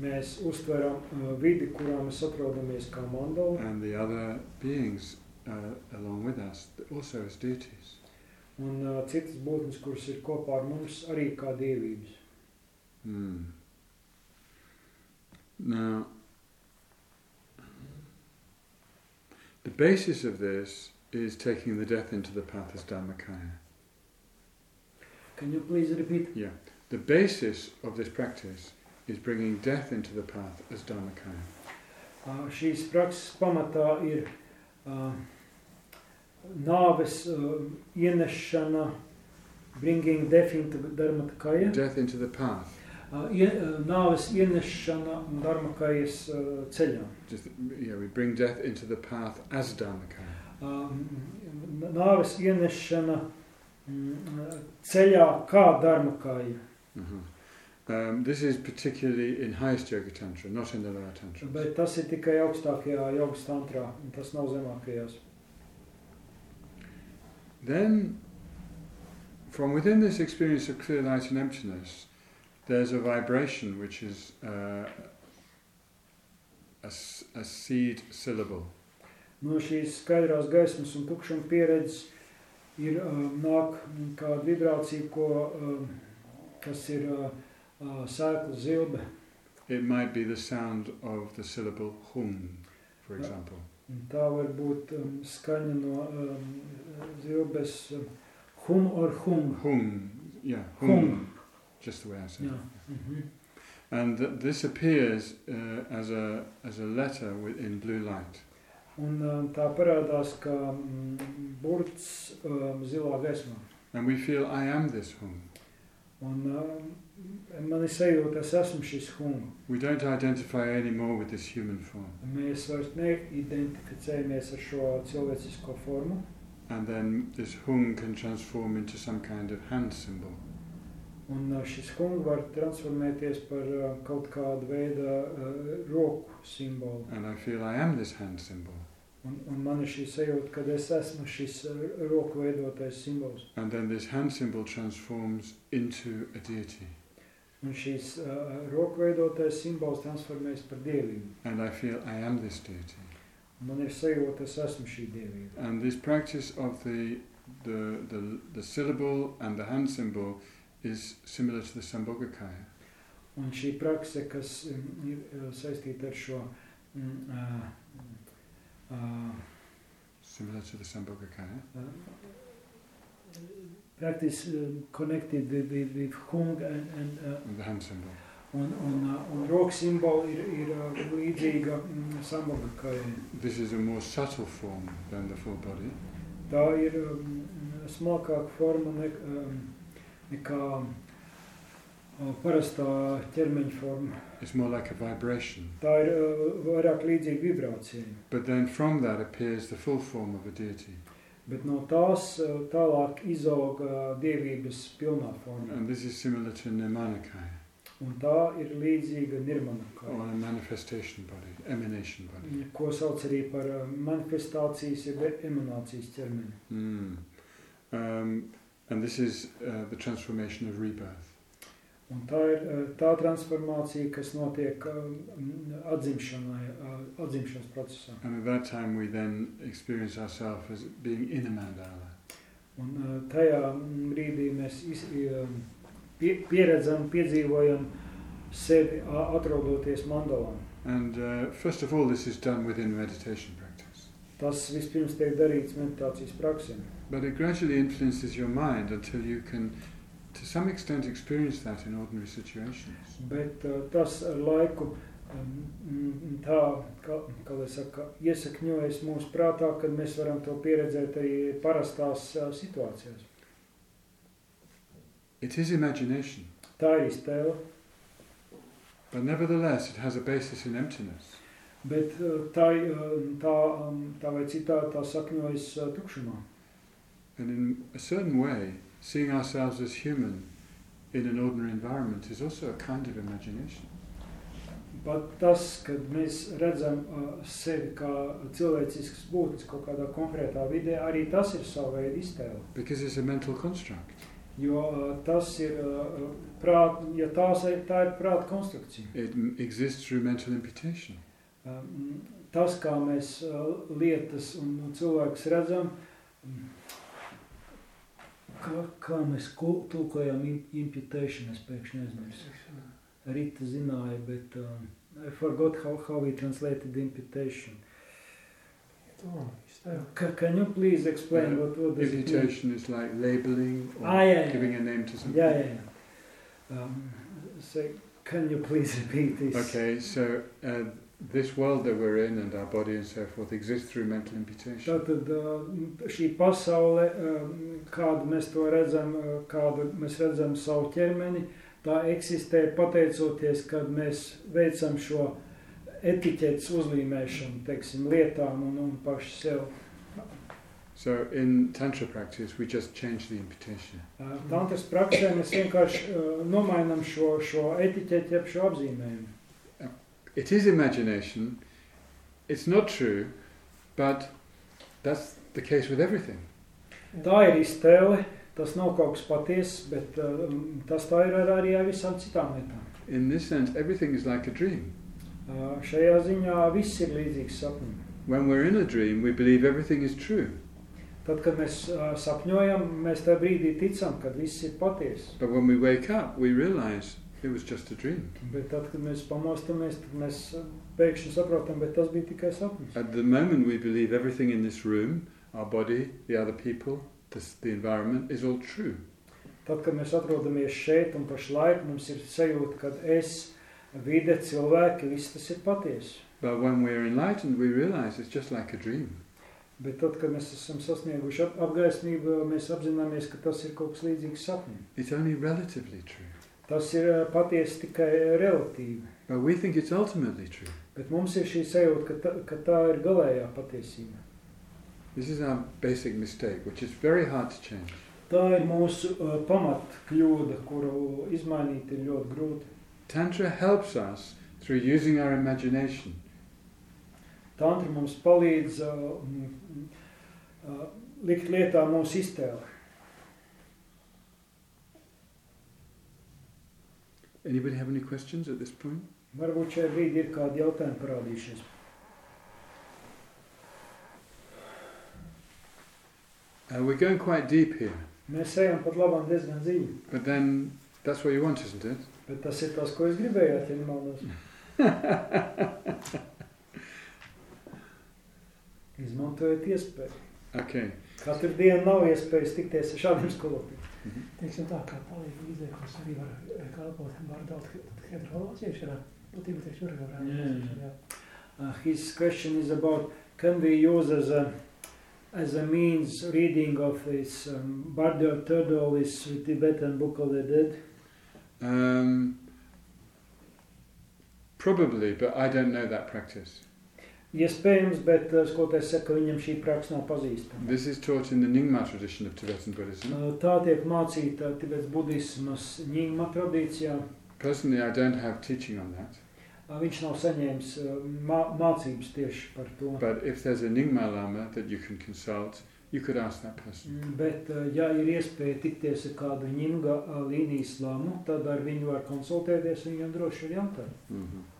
Mēs uztveram uh, vidi, kurā mēs atrodamies kā mandala, and the other beings uh, along with us also as deities. Un uh, citas būtnes, kuras ir kopā ar mums, arī kā dievības. Hmm. Now, The basis of this is taking the death into the path as Dharmakaya. Can you please repeat? Yeah. The basis of this practice is bringing death into the path as Dharmakaya. Uh, šīs prakses pamatā ir uh, nāves uh, ienešana, bringing death into dharmakaya. Death into the path. Uh, ie, uh, nāves ienešana dharmakajas uh, ceļā. Just, yeah, we bring death into the path as Dharmakaya. Um, nāves ienešana mm, ceļā kā dharmakaja. Uh-huh. Um, this is particularly in highest yoga tantra, not in the lower tantra. Bet tas ir tikai augstākajā jogas tantrā, un tas nav zemākajās. Then, from within this experience of clear light and emptiness, there's a vibration which is uh, a, a seed syllable. No šīs skaidrās gaismas un tukšuma pieredzes ir um, nāk kāda vibrācija, ko, um, kas ir uh, uh, zilbe. It might be the sound of the syllable hum, for example. Un tā var būt um, skaņa no um, zilbes um, hum or hung. Hum, yeah, hum, Hum. just the way I said Jā. it. Mhm. And th- this appears uh, as, a, as a letter with, in blue light. Un um, tā parādās kā mm, burts um, zilā gaismā. And we feel, I am this hum. Un man ir sajūta, es esmu šis hum. We don't identify anymore with this human form. Mēs vairs neidentificējamies ar šo cilvēcisko formu. And then this hum can transform into some kind of hand symbol. Un uh, šis hung var transformēties par uh, kaut kādu veidu uh, roku simbolu. And I feel I am this hand symbol. Un, un man ir šī sajūta, ka es esmu šis uh, roku veidotais simbols. And then this hand symbol transforms into a deity. Un šīs uh, roku veidotais simbols transformējas par dievību. And I feel I am this deity. Man ir sajūta, es esmu šī dievība. And this practice of the, the, the, the syllable and the hand symbol is similar to the Sambhogakaya. Un šī prakse, kas um, ir uh, saistīta ar šo mm, uh, uh, Similar to the Sambhogakaya. uh, practice uh, connected with, with, with hung and, and uh, And the hand symbol. Un, un, uh, un roku simbola ir, ir uh, līdzīga mm, sambogakai. This is a more subtle form than the full body. Tā ir um, smalkāka forma ne, um, nekā uh, parastā ķermeņa forma. It's more like a vibration. Tā ir vairāk līdzīga vibrācijai. But then from that appears the full form of a deity. Bet no tās tālāk izauga dievības pilnā forma. And this is similar to Nimanakaya, Un tā ir līdzīga nirmanakai, or a manifestation body, emanation body. ko sauc arī par manifestācijas, jeb emanācijas ķermeni. Mm. Um, and this is uh, the transformation of rebirth. Un tā ir uh, tā transformācija, kas notiek um, atzimšanai, uh, atzimšanas procesā. And at that time we then experience ourselves as being in a mandala. Un uh, tajā brīdī mēs iz, um, pie, pieredzam, piedzīvojam sevi a- atrodoties mandalā. And uh, first of all, this is done within meditation practice. Tas vispirms tiek darīts meditācijas praksē. But it gradually influences your mind until you can, to some extent, experience that in ordinary situations. Bet uh, tas ar laiku um, mm, tā, kā, kā lai saka, iesakņojas mūsu prātā, kad mēs varam to pieredzēt arī parastās uh, situācijās. It is imagination, Tā ir iztēle, but nevertheless, it has a basis in emptiness. bet uh, tā, uh, tā, um, tā vai citādi tā sakņojas uh, tukšumā. And in a certain way, seeing ourselves as human in an ordinary environment is also a kind of imagination. Pat tas, kad mēs redzam uh, sevi kā cilvēcisks būtnes kaut kādā konkrētā vidē, arī tas ir sava veida iztēle. Because it's a mental construct. Jo uh, tas ir uh, prāt, ja tās, ir- tā ir prāta konstrukcija. It m- exists through mental imputation. Um, tas, kā mēs uh, lietas un, un cilvēkus redzam, mm, kā, kā mēs im- imputation, es pēkšņi aizmirsu. Rita zināja, bet um, I forgot how, how we translated imputation. to iztēlu. C- Can you please explain Uh, what, what does? Imputation is like labeling or Ah, yeah, yeah. giving a name to something. Yeah, yeah, yeah. Um, say, can you please [LAUGHS] repeat this? Okay, so uh, this world that we're in and our body and so forth exists through mental imputation. Tātad šī pasaule, kādu mēs to redzam, kādu mēs redzam savu ķermeni, tā eksistē pateicoties, kad mēs veicam šo etiķetes uzlīmēšanu, teiksim, lietām un, un paši sev. So in Tantra practice, we just change the imputation. Tantras praksē mēs vienkārši nomainam šo, šo etiķeti, jeb šo apzīmējumu. It is imagination. It's not true, but that's the case with everything. Tā ir iztēle, tas nav kaut kas patiess, bet uh, tas tā ir ar arī ar visām citām lietām. In this sense, everything is like a dream. Uh, šajā ziņā viss ir līdzīgs sapnim. When we're in a dream, we believe everything is true. Tad, kad mēs uh, sapņojam, mēs tajā brīdī ticam, ka viss ir patiesa. But when we wake up, we realize it was just a dream. Bet tad, kad mēs pamostamies, tad mēs uh, pēkšņi saprotam, ka tas bija tikai sapnis. At the moment, we believe everything in this room, our body, the other people, this, the environment, is all true. Tad, kad mēs atrodamies šeit un pašlaik, mums ir sajūta, ka es, vide, cilvēki, viss tas ir patiesa. But when we're enlightened, we realize it's just like a dream. Bet tad, kad mēs esam sasnieguši ap apgaismību, mēs apzināmies, ka tas ir kaut kas līdzīgs sapnim. It's only relatively true. Tas ir uh, patiesi tikai relatīvi. But we think it's ultimately true. Bet mums ir šī sajūta, ka tā, ka tā ir galējā patiesība. This is our basic mistake, which is very hard to change. Tā ir mūsu uh, pamat kļūda, kuru izmainīt ir ļoti grūti. Tantra helps us through using our imagination. Tantra mums palīdz uh, uh, likt lietā mūsu iztēli. Anybody have any questions at this point? Varbūt šajā brīdī ir kādi jautājumi parādījušies. Uh, we're going quite deep here, Mēs ejam pat labam diezgan dziļi, but then that's what you want, isn't it? bet tas ir tas, ko es gribēju, ja nemaldos. [LAUGHS] Izmantojiet iespēju. Okay. Katru dienu nav iespējas tikties ar šādiem skolotājiem. Teiksim tā, kā palīga līdzeklis arī var kalpot bardot heterolāciešanā. Būtībā tieši var Jā, jā. varētu. His question is about can we use as a as a means reading of this um, Bardo Turdo is Tibetan Book of the Dead. Um, probably, but I don't know that practice. Iespējams, bet uh, skolotājs saka, ka viņam šī praksa nav pazīstama. This is taught in the Nyingma tradition of Tibetan Buddhism. Uh, tā tiek mācīta Tibets budismas ņīma tradīcijā. Personally, I don't have teaching on that. Uh, viņš nav saņēmis mā mācības tieši par to. But if there's a Nyingma Lama that you can consult, you could ask that person. Mm, Bet, ja ir iespēja tikties ar kādu ņimga uh, līnijas lamu, tad ar viņu var konsultēties, viņam droši ir jautāt. Mm-hmm.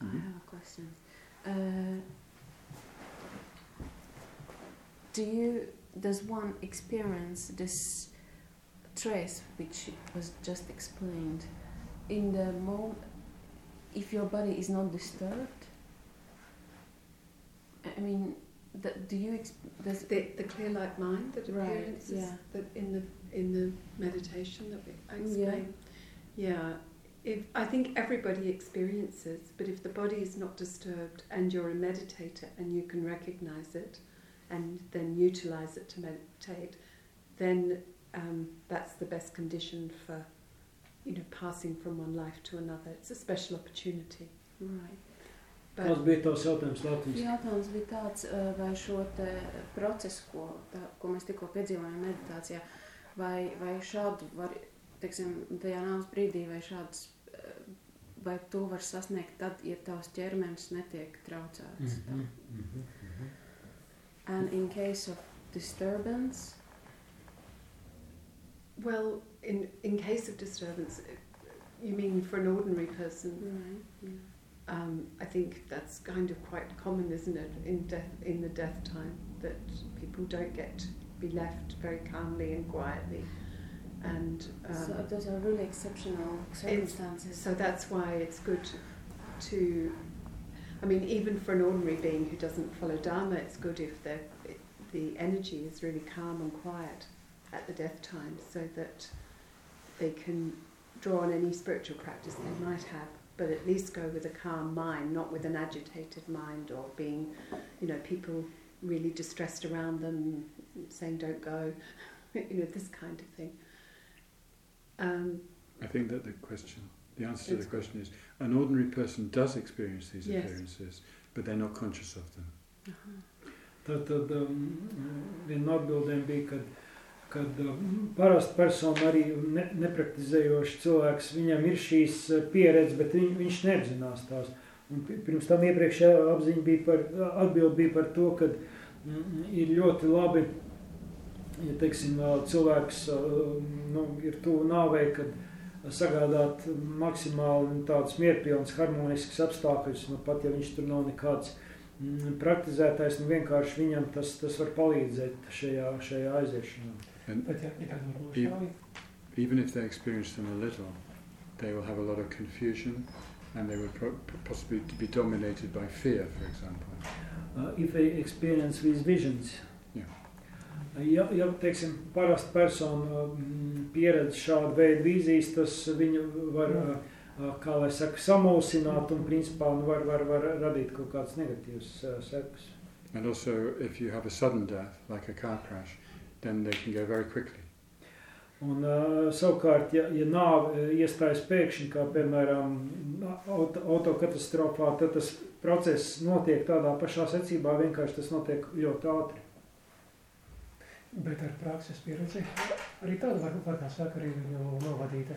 I have a question. Uh, do you does one experience this trace which was just explained in the moment if your body is not disturbed? I- mean, the, do you does The, the clear light mind that Right, appearances yeah. that in the in the meditation that we I Yeah. explained. Yeah. If I think everybody experiences, but if the body is not disturbed and you're a meditator and you can recognize it and then utilize it to meditate, then um, that's the best condition for you know passing from one life to another. It's a special opportunity. right? Tas But bija tavs jautājums Latvijas. Jautājums bija tāds, eh, vai šo procesu, ko, tā, ko mēs tikko piedzīvojām meditācijā, vai, vai šādu var, teiksim, tajā nāves brīdī, vai šāds, eh, vai to var sasniegt tad, ja tavs ķermenis netiek traucēts. Mhm, mhm. And in case of disturbance, well, in in case of disturbance, you mean for an ordinary person? right, yeah. Um, I think that's kind of quite common, isn't it, in death in the death time that people don't get to be left very calmly and quietly, and um, so those are really exceptional circumstances. so that's why it's good to. I mean, even for an ordinary being who doesn't follow Dharma, it's good if the, the energy is really calm and quiet at the death time so that they can draw on any spiritual practice they might have, but at least go with a calm mind, not with an agitated mind or being, you know, people really distressed around them saying don't go, [LAUGHS] you know, this kind of thing. Um, I think that the question, the answer to the question is, an ordinary person does experience these Yes. appearances, but they're not conscious of them. Tad, tad um, viena no atbildēm bija, kad, kad um, parasti persona arī ne, nepraktizējošs cilvēks, viņam ir šīs uh, pieredzes, bet viņ, viņš neapzinās tās. Un pi- pirms tam iepriekšējā apziņa bija par, atbild bija par to, ka mm, ir ļoti labi, ja teiksim, cilvēks uh, nu, ir tuvu nāvei, kad sagādāt maksimāli tādus mierpilnus, harmoniskus apstākļus, nu, pat ja viņš tur nav nekāds mm, praktizētājs, nu vienkārši viņam tas, tas var palīdzēt šajā, šajā aiziešanā. Ja kāds varbūt I- šauj, Even if they experience them a little, they will have a lot of confusion and they will possibly be dominated by fear, for example. Uh, if they experience these visions. Ja, ja teiksim, parasta persona mm, pieredz šādu veidu vīzijas, tas viņu var, uh, kā lai saka, samulsināt un principā nu, var, var, var radīt kaut kādas negatīvas sekas. And also, if you have a sudden death, like a car crash, then they can go very quickly. Un, uh, savukārt, ja, ja nāve iestājas pēkšņi, kā piemēram auto, autokatastrofā, tad tas process notiek tādā pašā secībā, vienkārši tas notiek ļoti ātri. Bet ar prakses pieredzi arī var kā saka, arī viņu novadīt.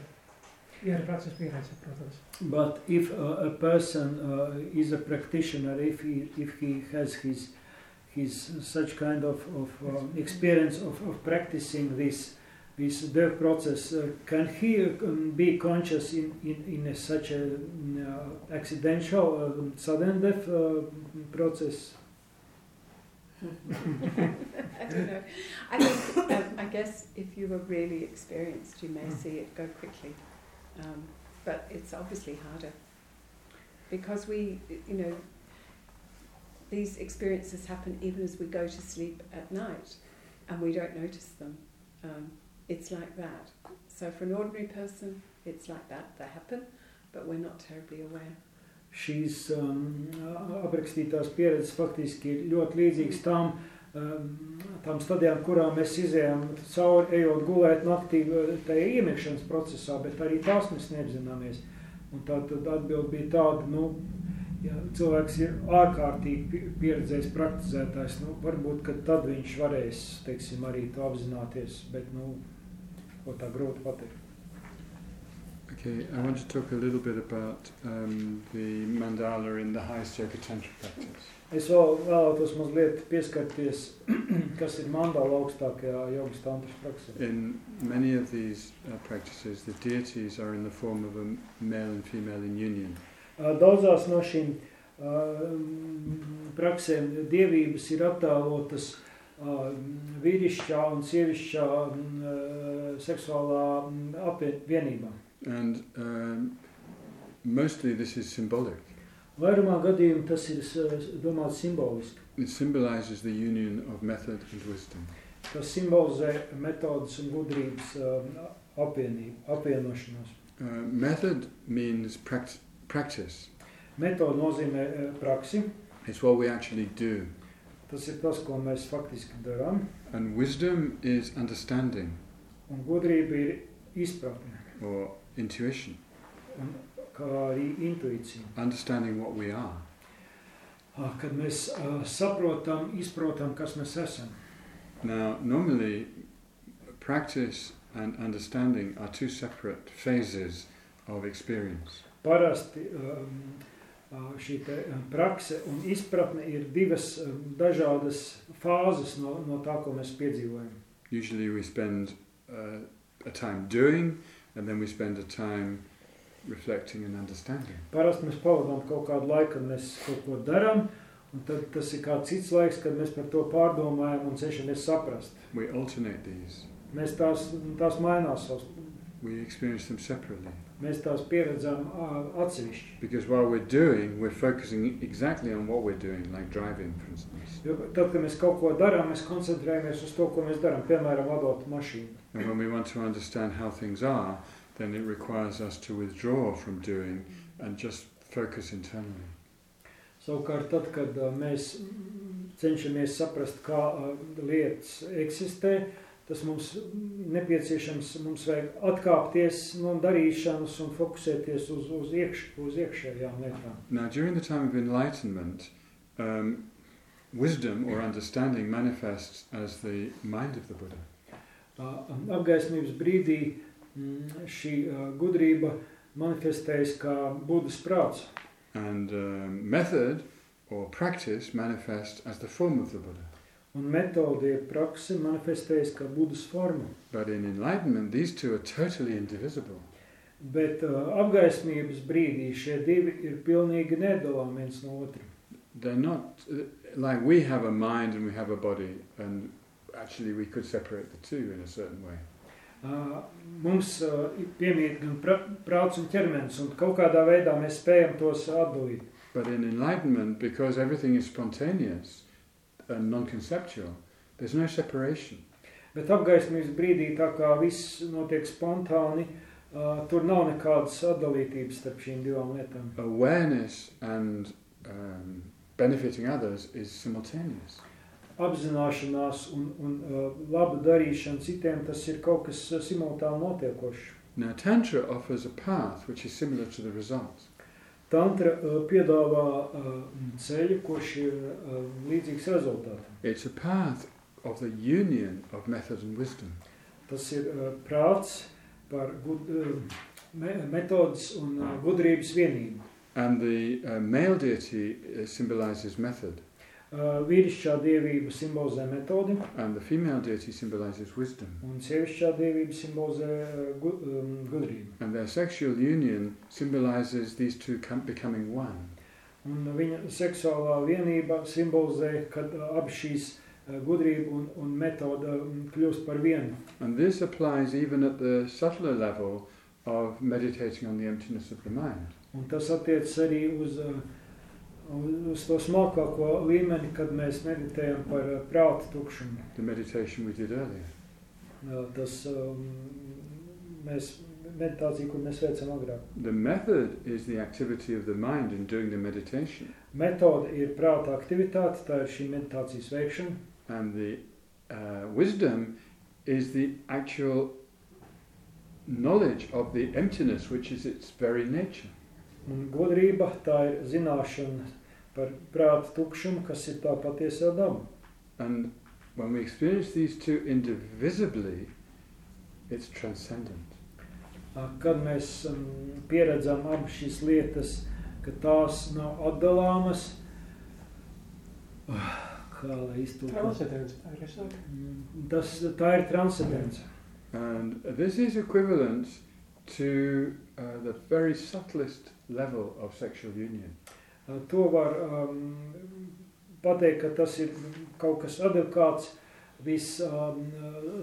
But if uh, a person uh, is a practitioner, if he, if he has his, his such kind of, of um, experience of, of practicing this, this death process, uh, can he um, be conscious in, in, in a, such a uh, accidental, uh, sudden death uh, process? I don't know. I think, um, I guess if you were really experienced, you may see it go quickly. Um, but it's obviously harder. Because we, you know, these experiences happen even as we go to sleep at night and we don't notice them. Um, it's like that. So for an ordinary person, it's like that. They happen, but we're not terribly aware. Šīs um, aprakstītās pieredzes faktiski ir ļoti līdzīgas tām, um, tām stadijām, kurām mēs izējām cauri, ejot gulēt naktī uh, tajā iemiešanas procesā, bet arī tās mēs neapzināmies. Un tā tad atbild bija tāda, nu, ja cilvēks ir ārkārtīgi pi- pieredzējis praktizētājs, nu, varbūt, ka tad viņš varēs, teiksim, arī to apzināties, bet, nu, ko tā grūti pateikt. Okay, I want to talk a little bit about um, the mandala in the highest yoga tantra practice. Es vēl vēlētos mazliet pieskarties, [CLEARS THROAT] kas ir mandāla augstākajā jogas tantras praksē. In many of these uh, practices, the deities are in the form of a male and female in union. Ā, Daudzās no šīm ā, praksēm dievības ir attēlotas ā, vīrišķā un sievišķā ā, seksuālā apvienībā. And um, mostly this is symbolic. Vairumā tas ir domāts simboliski. It symbolizes the union of method and wisdom. Tas simbolizē metodas un gudrības ā, apvienību, apvienošanos. Uh, method means pract- practice. Metoda nozīmē ā, praksi. It's what we actually do. Tas ir tas, ko mēs faktiski darām. And wisdom is understanding Un gudrība ir izpratne, or intuition, un, kā arī intuīcija. understanding what we are. Ah, Kad mēs uh, saprotam, izprotam, kas mēs esam. Now, normally, practice and understanding are two separate phases of experience. Parasti um, šī um, prakse un izpratne ir divas um, dažādas fāzes no, no tā, ko mēs piedzīvojam. Usually, we spend uh, a time doing, and then we spend a time reflecting and understanding. Parasti mēs pavadām kaut kādu laiku, kad mēs kaut ko darām, un tad tas ir kāds cits laiks, kad mēs par to pārdomājam un cenšamies saprast. We alternate these. Mēs tās, tās mainās savs we experience them separately. Mēs tās pieredzam ā, atsevišķi. Because while we're doing, we're focusing exactly on what we're doing, like driving, for instance. Jo tad, kad mēs kaut ko darām, mēs koncentrējamies uz to, ko mēs darām. Piemēram, vadot mašīnu. And when we want to understand how things are, then it requires us to withdraw from doing and just focus internally. Savukārt, tad, kad ā, mēs mm, cenšamies saprast, kā ā, lietas eksistē, tas mums nepieciešams, mums vajag atkāpties no darīšanas un fokusēties uz, uz, iekš, uz iekšējām lietām. Now, during the time of enlightenment, um, wisdom or understanding manifests as the mind of the Buddha. Apgaismības brīdī mm, šī gudrība manifestējas kā Budas prāts. And um, method or practice manifests as the form of the Buddha. Un metode prakse manifestējas kā Budas forma. But in enlightenment, these two are totally indivisible. Bet uh, apgaismības brīdī šie divi ir pilnīgi nedalāmi viens no otra. They're not uh, like we have a mind and we have a body, and actually we could separate the two in a certain way. Uh, mums uh, ir piemīt gan pra, prāts un ķermenis, un kaut kādā veidā mēs spējam tos atdalīt. But in enlightenment, because everything is spontaneous and non conceptual, there's no separation. Bet apgaismības brīdī, tā kā viss notiek spontāni, uh, tur nav nekādas atdalītības starp šīm divām lietām. Awareness and um, benefiting others is simultaneous. Apzināšanās un, un uh, laba darīšana citiem tas ir kaut kas uh, simultāni notiekošs. Now, Tantra offers a path which is similar to the results. Tantra uh, piedāvā uh, ceļu, kurš ir uh, līdzīgs rezultātam. It's a path of the union of method and wisdom. Tas ir uh, prāts par gud, uh, me, metodas un uh, gudrības vienību. And the uh, male deity uh, symbolizes method, Uh, vīrišķā dievība simbolizē metodi, and the female deity symbolizes wisdom. un sievišķā dievība simbolizē uh, gu, um, gudrību. And their sexual union symbolizes these two com- becoming one. Un viņa seksuālā vienība simbolizē, kad uh, abi šīs uh, gudrība un, un metoda um, kļūst par vienu. And this applies even at the subtler level of meditating on the emptiness of the mind. Un tas attiecas arī uz, uh, uz, uz to smalkāko līmeni, kad mēs meditējam par uh, prāta tukšumu. The meditation we did earlier. Uh, Tas um, mēs, meditācija, kur mēs veicam agrāk. The method is the activity of the mind in doing the meditation, Metode ir prāta aktivitāte, tā ir šī meditācijas veikšana. and the uh, wisdom is the actual knowledge of the emptiness, which is its very nature. Un godrība tā ir zināšana par prāta tukšumu, kas ir tā patiesā daba. And when we experience these two indivisibly, it's transcendent. Kad mēs um, pieredzam abas šīs lietas, ka tās nav atdalāmas, uh, kā lai iztulko, Transcendence, tā ir jāsaka. Mm, tas, tā ir transcendence. And this is equivalent to uh, the very subtlest level of sexual union. Uh, To var um, pateikt, ka tas ir kaut kas adekvāts vis um,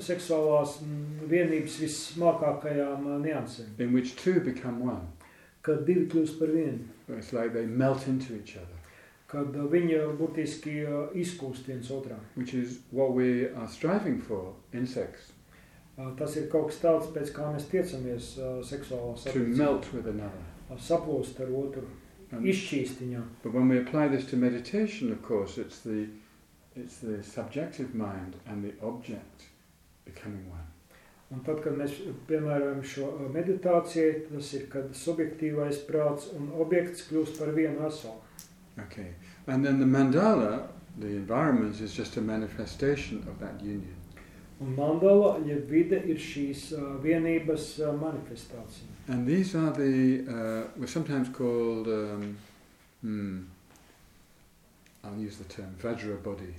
seksuālās mm, vienības vismākākajām uh, niansēm, in which two become one. kad divi kļūst par vienu, It's like they melt into each other, kad uh, viņi burtiski uh, izkūst viens otrā. which is what we are striving for in sex Tas ir kaut kas tāds, pēc kā mēs tiecamies seksuālā to melt with another. saplūst ar otru, And, but when we apply this to meditation, of course, it's the, it's the subjective mind and the object becoming one. Un tad, kad mēs piemērojam šo meditāciju, tas ir, kad subjektīvais prāts un objekts kļūst par vienu veselu. Okay. And then the mandala, the environment, is just a manifestation of that union. Un mandala, jeb vide, ir šīs uh, vienības uh, manifestācija. And these are the, uh, we're sometimes called, um, hmm, I'll use the term Vajra body.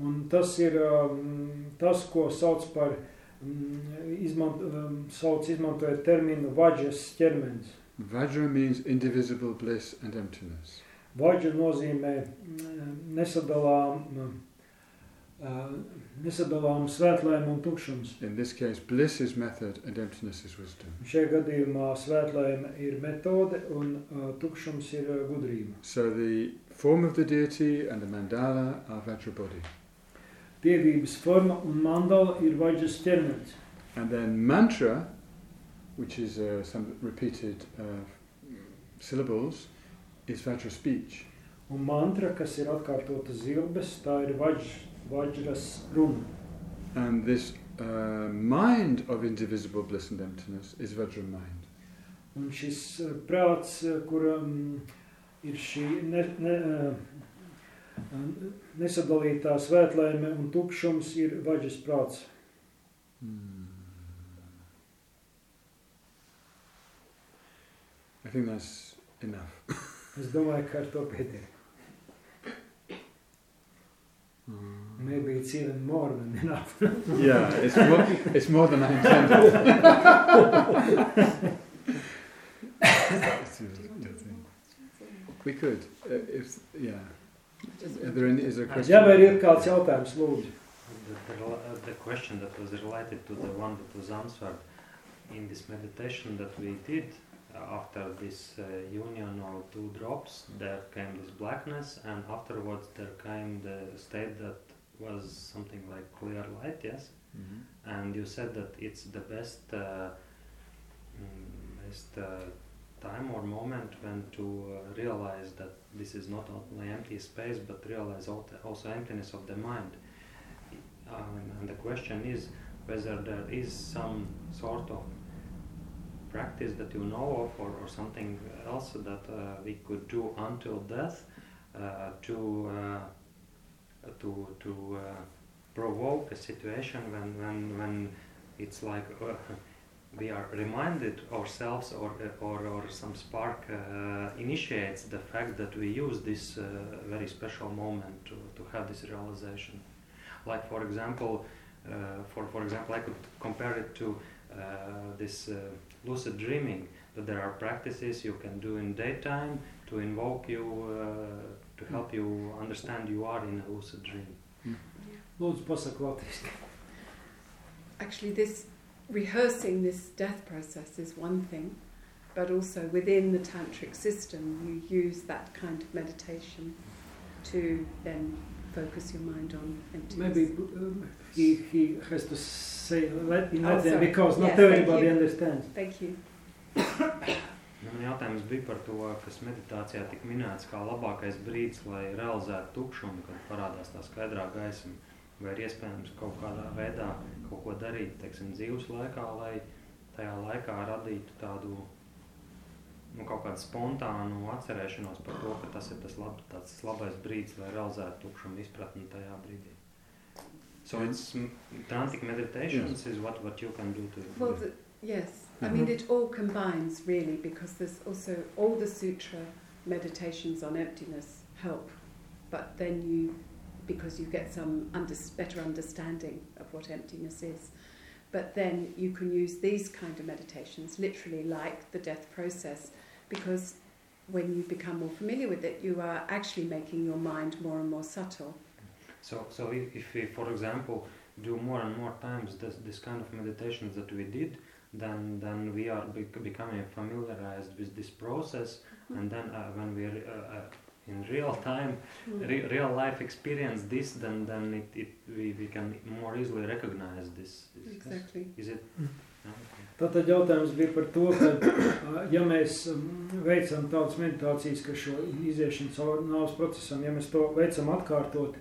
Un tas ir um, tas, ko sauc par, um, izmant, um, sauc izmantojot terminu vaģas ķermenis. Vajra means indivisible bliss and emptiness. Vaģa nozīmē mm, nesadalām, uh, nesadalām svētlēm un tukšums. In this case, bliss is method and emptiness is wisdom. Šajā gadījumā svētlēm ir metode un uh, tukšums ir uh, gudrība. So the form of the deity and the mandala are Vajrabodhi. Dievības forma un mandala ir vaļģas ķermenis. And then mantra, which is uh, some repeated uh, syllables, is Vajra speech. Un mantra, kas ir atkārtota zilbes, tā ir vaļģ, vaļģras runa. And this uh, mind of indivisible bliss and emptiness is Vajra mind. Un šis uh, prāts, uh, kur um, ir šī ne, ne, uh, nesadalītā svētlēme un tukšums, ir vaļģas prāts. Hmm. I think that's enough. [LAUGHS] Es domāju, ka ar to pietiek. Hmm. Maybe it's even more than [LAUGHS] enough. yeah, it's more, it's more than I intended. It's a good thing. we could, uh, if yeah. Are there any, is there a question? Jā, vai ir kāds jautājums, lūdzu? The, the, rela- uh, the question that was related to the one that was answered in this meditation that we did uh, after this uh, union of two drops, there came this blackness, and afterwards there came the state that was something like clear light, yes? Mhm. And you said that it's the best, uh, mm, best uh, time or moment when to uh, realize that this is not only empty space, but realize al- also emptiness of the mind. Um, and the question is whether there is some sort of practice that you know of, or, or something else that uh, we could do until death uh, to uh, to to uh, provoke a situation when when when it's like uh, we are reminded ourselves or or, or some spark uh, initiates the fact that we use this uh, very special moment to, to have this realization. Like for example uh, for for example I could compare it to uh, this uh, lucid dreaming that there are practices you can do in daytime to invoke you uh, to help you understand you are in a lucid dream Lūdzu, pasak latviski. Actually, this rehearsing this death process is one thing, but also within the tantric system, you use that kind of meditation to then focus your mind on emptiness. Maybe um, he, he has to say let in Oh, Latin sorry. because not Yes, everybody understands. Thank you. [COUGHS] Nu, Man jautājums bija par to, kas meditācijā tika minēts kā labākais brīdis, lai realizētu tukšumu, kad parādās tā skaidrā gaisma. Vai ir iespējams kaut kādā veidā kaut ko darīt, teiksim, dzīves laikā, lai tajā laikā radītu tādu nu, kaut kādu spontānu atcerēšanos par to, ka tas ir tas, lab, tāds labais brīdis, lai realizētu tukšumu izpratni tajā brīdī. So it's tantric meditations is what, what you can do to Well, the, yes, I mean, it all combines really because there's also all the sutra meditations on emptiness help, but then you, because you get some under, better understanding of what emptiness is, but then you can use these kind of meditations, literally like the death process, because when you become more familiar with it, you are actually making your mind more and more subtle. So, so if, if we, for example, do more and more times this, this kind of meditations that we did, then then we are bec- becoming familiarized with this process, and then uh, when we are uh, uh, in real time, re- real life experience this, then then it, it we, we can more easily recognize this. this Exactly. Is it? Mm. Yeah, okay. Tātad jautājums bija par to, ka, ā, [COUGHS] ja mēs um, veicam tādas meditācijas, ka šo iziešanu cauri nāves procesam, ja mēs to veicam atkārtot,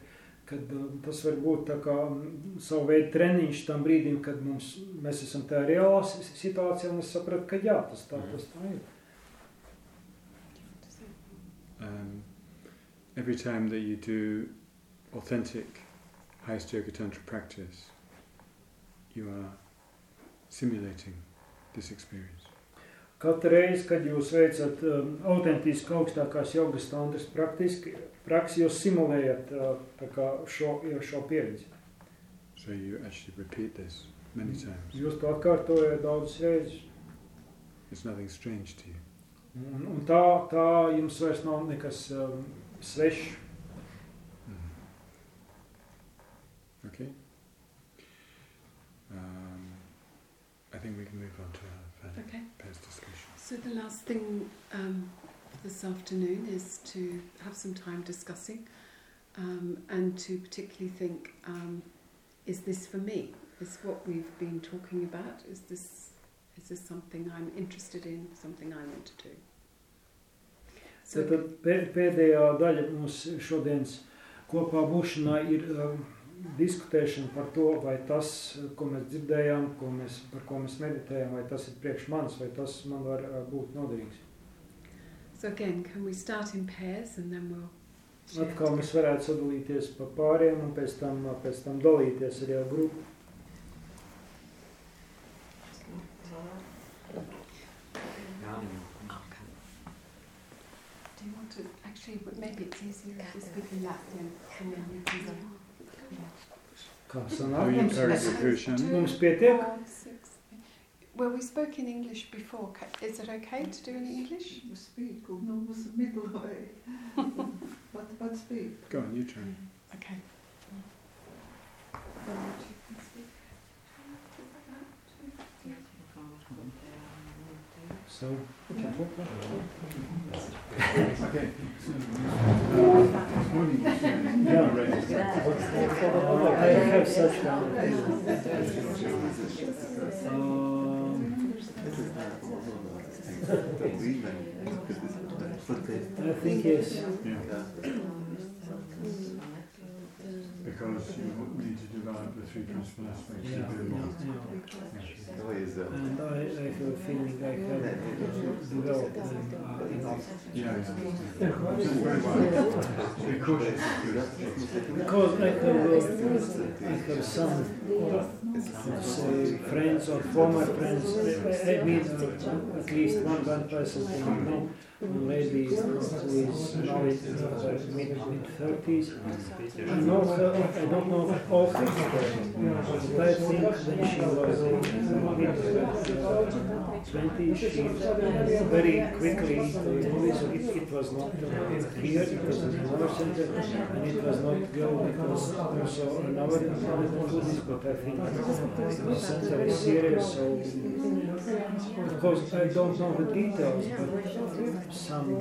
kad um, tas var būt um, savu veidu treniņš tam brīdim, kad mums, mēs esam tajā reālā si- situācijā, un es sapratu, ka jā, tas tā, tas tā ir. Um, every time that you do authentic highest yoga tantra practice, you are simulating this experience. Katru reizi, kad jūs veicat um, autentisku augstākās jogas standarts praktiski, praksi jūs simulējat uh, tā kā šo, šo pieredzi. So you actually repeat this many times. Jūs to atkārtojat daudzas reizes. It's nothing strange to you. Un, un tā, tā jums vairs nav nekas um, svešs. Mhm. Okay. Um, I think we can move on to our final Okay. pairs discussion. So the last thing um, this afternoon is to have some time discussing um, and to particularly think, um, is this for me? Is what we've been talking about, is this, is this something I'm interested in, something I want to do? So, Tad pē- pēdējā daļa mūsu šodienas kopā būšanā ir um, diskutēšana par to, vai tas, ko mēs dzirdējām, ko mēs, par ko mēs meditējam, vai tas ir priekš manis, vai tas man var uh, būt noderīgs. So again, can we start in pairs and then we'll share Atkal mēs varētu sadalīties pa pāriem un pēc tam, pēc tam dalīties arī ar grupu. Do you want to actually? Maybe it's easier if we speak in Latvian, and then you can go. Kā sanāk you mums? Krishna? Mums pietiek? Four, six, eight. Well, we spoke in English before. Is it okay to do in English? We speak, no was the middle way. [LAUGHS] but, but speak. Go on, you try. Okay. So, Okay. okay. Morning. Yeah. I have such one. Um, I think yes. Yeah. [CLEARS THROAT] Because you need to develop the three principal aspects Yeah. of your mind. yeah. And I, I have a feeling I have developed them uh, enough. Yeah, yeah. Very well. Be cautious. Because I have, uh, I have some, uh, say, friends or former friends, I, I mean, uh, at least one, one person who I know, who is now in uh, mid, mid 30s. I know her, I don't know all her stories, but I think when she was mid uh, 20s, she very quickly. It, it was not uh, here, it was in another center, and it was not girl, was also another another but I think the center is serious, so of course I don't know the details, but some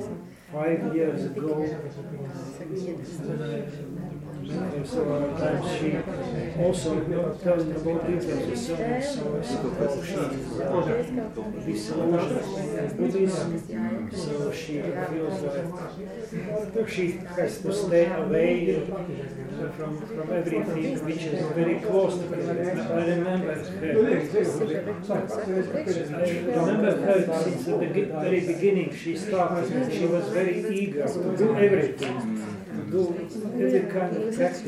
five years ago, when I met her several times, she also telling about details, so, so I said, oh, she is uh, Buddhism, so she feels like she has to stay away from, from everything which is very close to her. I remember her. I remember her since the very beginning. She started. She was very eager to do everything, to do every kind of practice.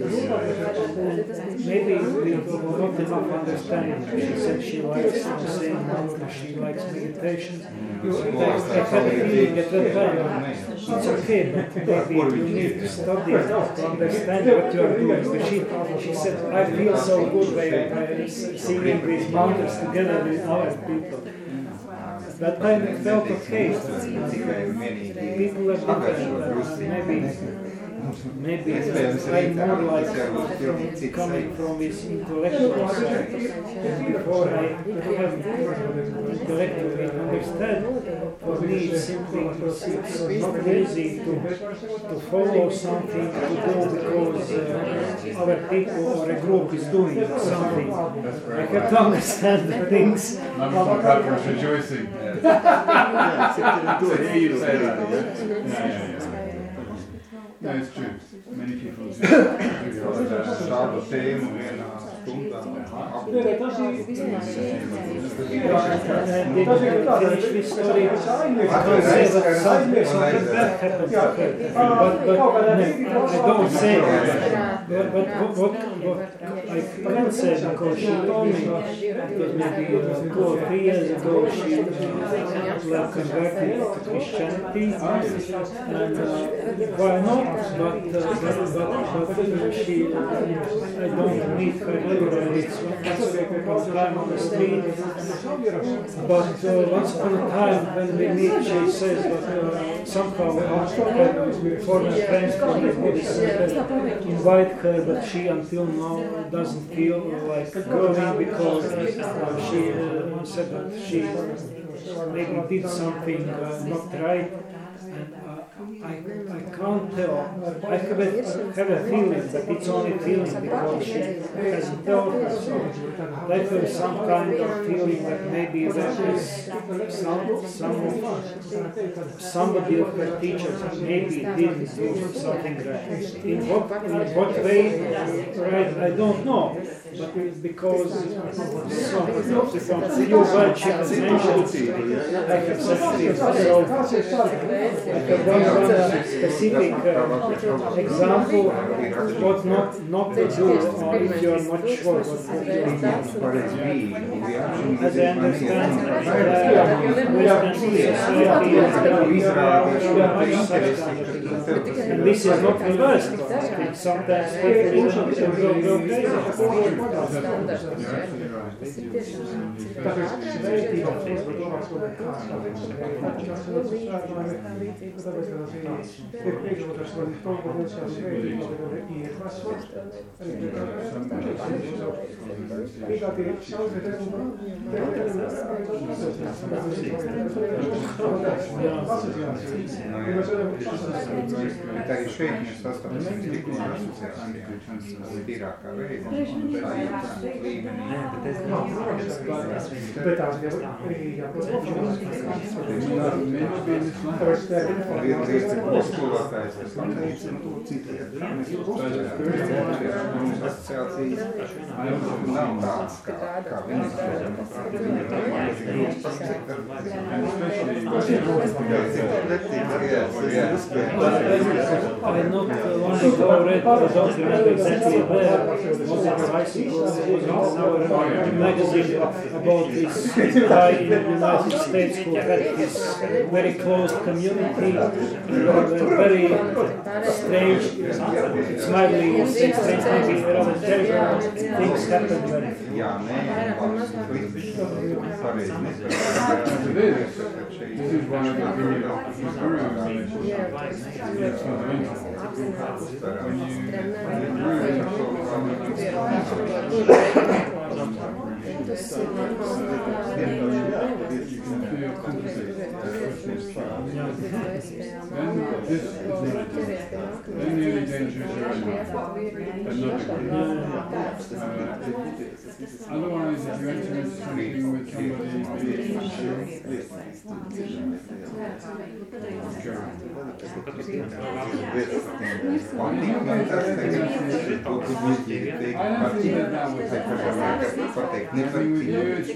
Maybe we were not enough understanding. She said she likes the same mantra. She likes meditation. I, I had a feeling at that time. It's okay, maybe you need to study to understand what you are doing. But she, she said, I feel so good when I singing these mountains together with other people. At that time it felt okay. People are different. uh, Maybe Maybe I'm more like from, coming from this intellectual side. Before I have intellectually understand, for me it's simply it's, it's not easy to, to follow something to do because uh, other people or a group is doing something. I have to understand the things. Mama Papa was rejoicing. [LAUGHS] So hear you say that, yeah? Yeah, yeah, Yeah, it's true. Many people do. Sado temu, jedna to je. To je don't say that. But, but what, what I can say because she told me, because maybe uh, two or three years ago she uh, like converted to Christianity. And uh, why not? But, uh, but, but, uh, she, I don't meet her everywhere. It's a time on the street. But uh, once upon a time when we meet, she says that uh, somehow her former friends from the Buddhist invite her, but she until now doesn't feel like going because uh, she uh, said that she maybe did something uh, not right. I, I can't tell. I have a, have a feeling, but it's only feeling because she hasn't told us. So I feel some kind of feeling that maybe there is some, some somebody of her teachers maybe didn't do something right. In what, in what way, right, I don't know. But because some, from few words mentioned, I have said so I have one, one specific uh, example what not, not to do or if you are not sure what to do. As I understand, uh, and this is not reversed. Sometimes people will go crazy. Это решение составленных стекло на социальных, в Ирак, ka kaut ko neskatās vērtība, ka ir arī kā tie saucēt, Bet tā ir līmenī. articles in magazine about this guy in the United States who had this very closed community, very strange, smiling, strange thinking, very terrible things happened there. This is one of the Thank you. Otherwise, if you enter into something with somebody being sure. I don't think that that you, you, it's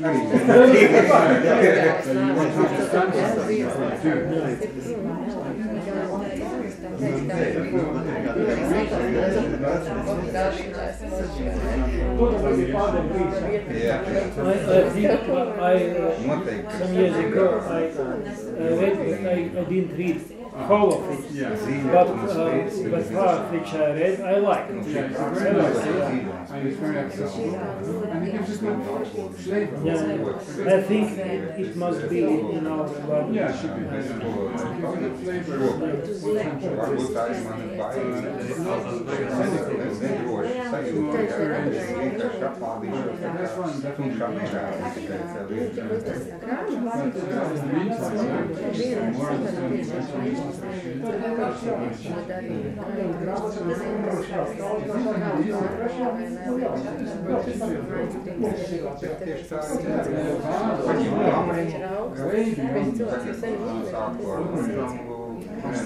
uh, some years ago, I, I, read, I, I didn't read. Whole of it, Yeah. but uh, the part which I read, I liked. Yeah, it's very nice book, and it's very accessible, and it gives a good flavor. Yeah, I think it must be in our blood. Yeah, it should be. Yeah. It gives a good flavor of what country it Varbūt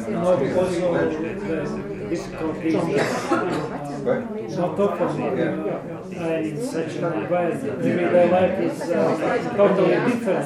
No, because of the difficulties, it's not offered yeah. in such an environment. Maybe their life is uh, totally different.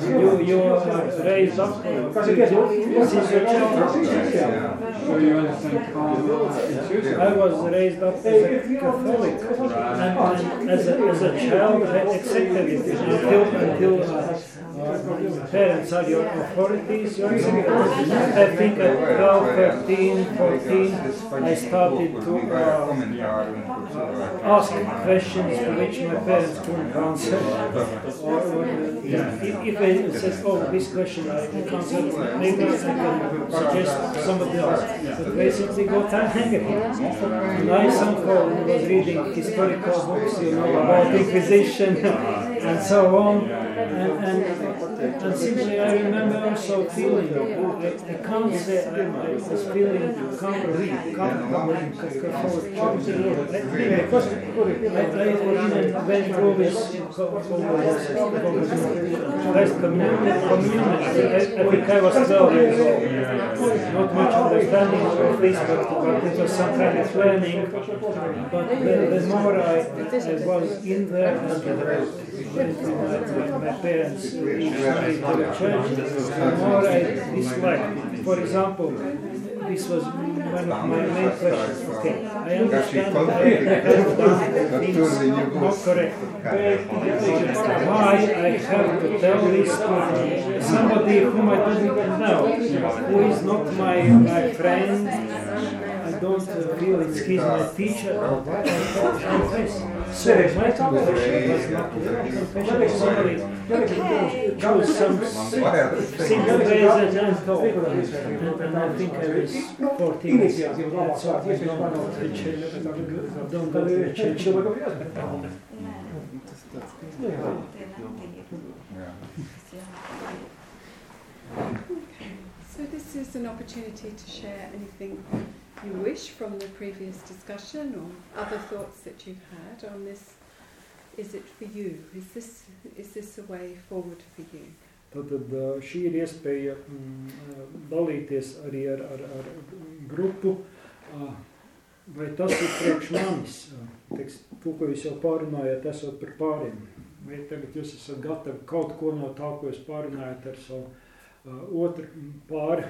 You, you uh, raise up. This is your channel. So you I was raised up as a Catholic. And, and as, a, as a child, I accepted it until, until uh, parents are your authorities. I think at 12, 13, 14, I started to uh, ask questions to which my parents couldn't answer. Or, or uh, if, I said, oh, this question I can't answer, maybe I can suggest somebody else. Basically got angry. And I somehow was reading historical books, you know, about Inquisition [LAUGHS] and so on. And, and, and simply I remember also feeling, can't say I, was feeling. Because I, I went through this Christ community. I, think I was 12 years old. Not much understanding of this, but, but it was some kind of learning. But the, the more I, I was in there parents the more I. For example, this was one of my main questions. Okay, I understand things not correct. Why I have to tell this to somebody whom I don't even know, who is not my, my friend, don't uh, feel it's he's my teacher. And this. So my confession was not confession was somebody chose some simple ways and told. And I think I was 14 years old, so I don't go to the church. Don't go to the church. So this is an opportunity to share anything you wish from the previous discussion or other thoughts that you've had on this. Is it for you? Is this is this a way forward for you? Tātad uh, šī ir iespēja mm, uh, dalīties arī ar, ar, ar grupu, uh, vai tas ir priekš manis, teiks, to, ko jūs jau pārunājāt, esot par pāriem. Vai tagad jūs esat gatavi kaut ko no tā, ko jūs pārunājāt ar savu Uh, otru pāri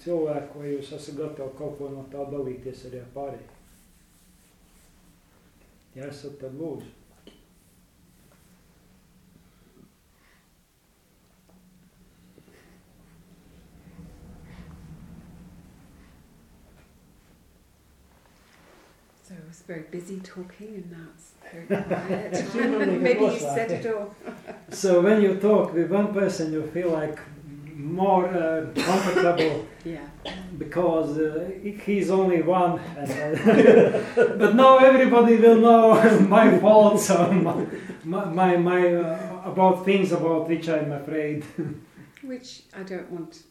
cilvēku, vai jūs esat gatavi kaut ko no tā dalīties arī ar pārējiem? Ja esat, tad lūdzu. So I was very busy talking and now it's very [LAUGHS] quiet. Maybe you said it all. So when you talk with one person, you feel like more uh, comfortable [LAUGHS] Yeah. because uh, he's only one. And, [LAUGHS] but now everybody will know [LAUGHS] my faults, or my, my, my uh, about things about which I'm afraid. Which I don't want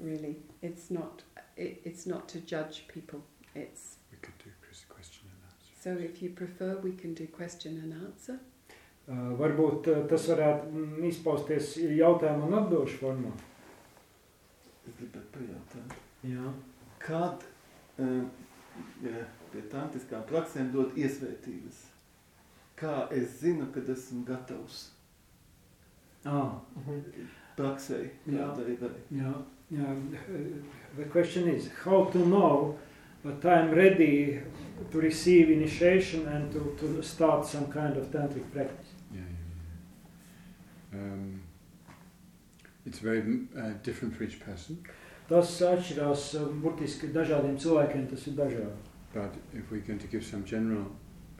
really. It's not. It, it's not to judge people. It's We could do question and answer. so if you prefer, we can do question and answer. Uh, varbūt uh, tas varētu mm, izpausties jautājumu un atbilžu formā. Es gribētu pajautāt, Jā. kad um, ja, pie tantiskām praksēm dod iesvētības? Kā es zinu, kad esmu gatavs Ah, praksei Jā. kādai vai? yeah, yeah. The question is how to know that I'm ready to receive initiation and to, to start some kind of tantric practice. Yeah, yeah, yeah. Um, it's very uh, different for each person, Tas atšķirās uh, burtiski dažādiem cilvēkiem, tas ir dažādi. but if we're going to give some general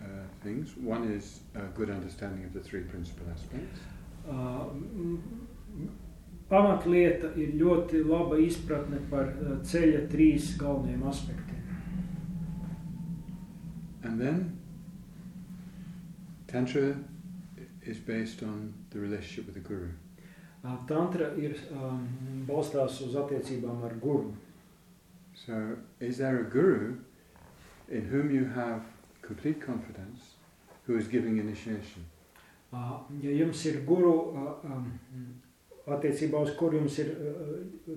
uh, things, one is a good understanding of the three principal aspects. Uh, pamatlieta ir ļoti laba izpratne par uh, ceļa trīs galvenajiem aspektiem. And then Tantra is based on the relationship with the Guru. Uh, Tantra ir um, balstās uz attiecībām ar guru. So, is there a guru in whom you have complete confidence who is giving initiation? Uh, ja jums ir guru, uh, um, attiecībā uz kuru jums ir, uh,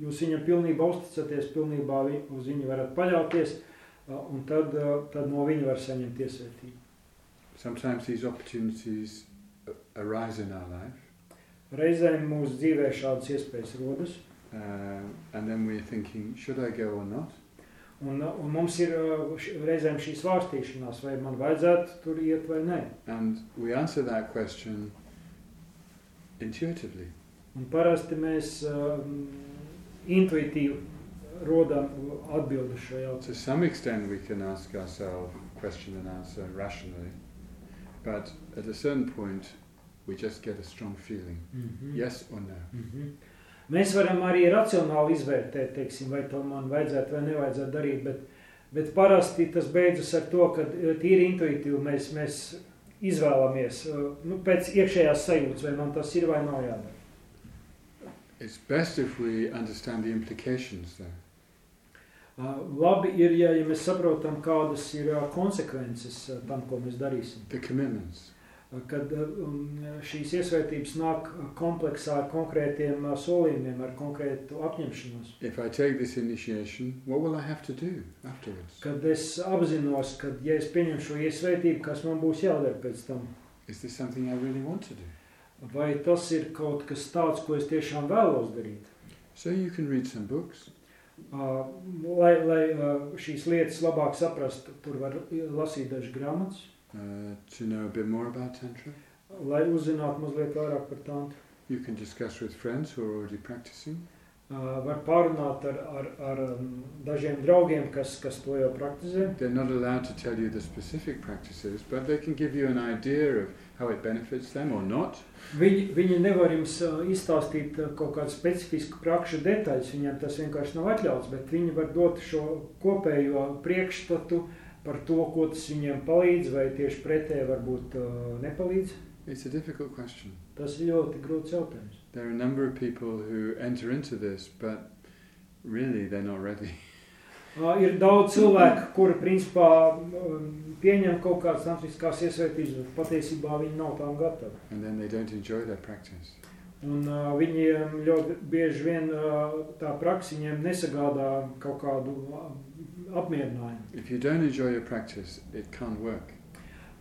jūs viņam pilnībā uzticaties, pilnībā vi, uz viņu varat paļauties, un tad, tad no viņa var saņemt iesvētību. Sometimes these opportunities arise in our life, Reizēm mūsu dzīvē šādas iespējas rodas, uh, and then we're thinking, should I go or not? un, uh, un mums ir uh, reizēm šī svārstīšanās, vai man vajadzētu tur iet vai nē. And we answer that question intuitively. Un parasti mēs um, intuitīvi rodam atbildi šo jautājumu. To some extent, we can ask ourselves question and answer rationally, but at a certain point, we just get a strong feeling Mhm. yes or no. Mhm. Mēs varam arī racionāli izvērtēt, teiksim, vai to man vajadzētu vai nevajadzētu darīt, bet, bet parasti tas beidzas ar to, ka eh, tīri intuitīvi mēs, mēs izvēlamies eh, nu, pēc iekšējās sajūtas, vai man tas ir vai nav jādara. It's best if we understand the implications, though. Uh, Labi ir, ja, ja mēs saprotam, kādas ir uh, konsekvences uh, tam, ko mēs darīsim. The commitments. Kad um, šīs iesvētības nāk kompleksā ar konkrētiem uh, solījumiem, ar konkrētu apņemšanos. If I take this initiation, what will I have to do afterwards? Kad es apzinos, ka, ja es pieņemu šo iesvētību, kas man būs jādara pēc tam, Is this something I really want to do? vai tas ir kaut kas tāds, ko es tiešām vēlos darīt. So you can read some books, Uh, lai lai uh, šīs lietas labāk saprastu, tur var lasīt dažas grāmatas, uh, to know a bit more about Tantra. lai uzzinātu mazliet vairāk par tantu. You can discuss with friends who are already practicing. Uh, var pārunāt ar, ar, ar um, dažiem draugiem, kas, kas to jau praktizē. They're not allowed to tell you the specific practices, but they can give you an idea of how it benefits them or not. Viņi, viņi nevar jums uh, izstāstīt uh, kaut kādu specifisku prakšu detaļas, viņiem tas vienkārši nav atļauts, bet viņi var dot šo kopējo priekšstatu par to, ko tas viņiem palīdz, vai tieši pretēji varbūt uh, nepalīdz. It's a difficult question. Tas ir ļoti grūts jautājums. There are a number of people who enter into this, but really they're not ready. [LAUGHS] Uh, ir daudz cilvēku, kuri principā um, pieņem kaut kādas tantriskās iesvētības, bet patiesībā viņi nav tām gatavi. And then they don't enjoy their practice. Un uh, viņiem ļoti bieži vien uh, tā praksa viņiem nesagādā kaut kādu uh, apmierinājumu. If you don't enjoy your practice, it can't work.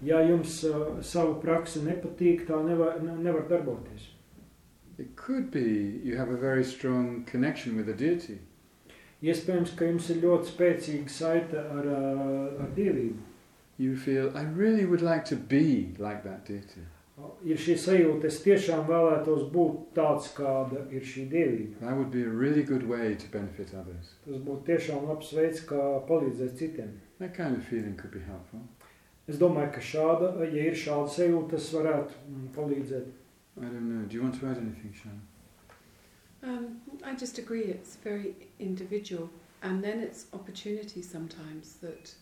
Ja jums uh, savu praksi nepatīk, tā nevar, ne- nevar darboties. It could be you have a very strong connection with a deity, Iespējams, ka jums ir ļoti spēcīga saite ar, uh, ar dievību. you feel, I really would like to be like that deity. Uh, Ir šī sajūta, es tiešām vēlētos būt tāds, kāda ir šī dievība. That would be a really good way to benefit others. Tas būtu tiešām labs veids, kā palīdzēt citiem. That kind of feeling could be helpful. Es domāju, ka šāda, ja ir šāda sajūta, tas varētu mm, palīdzēt. I don't know. Do you want to add anything, Shannon? Um, I just agree, it's very individual. And then it's opportunity sometimes that,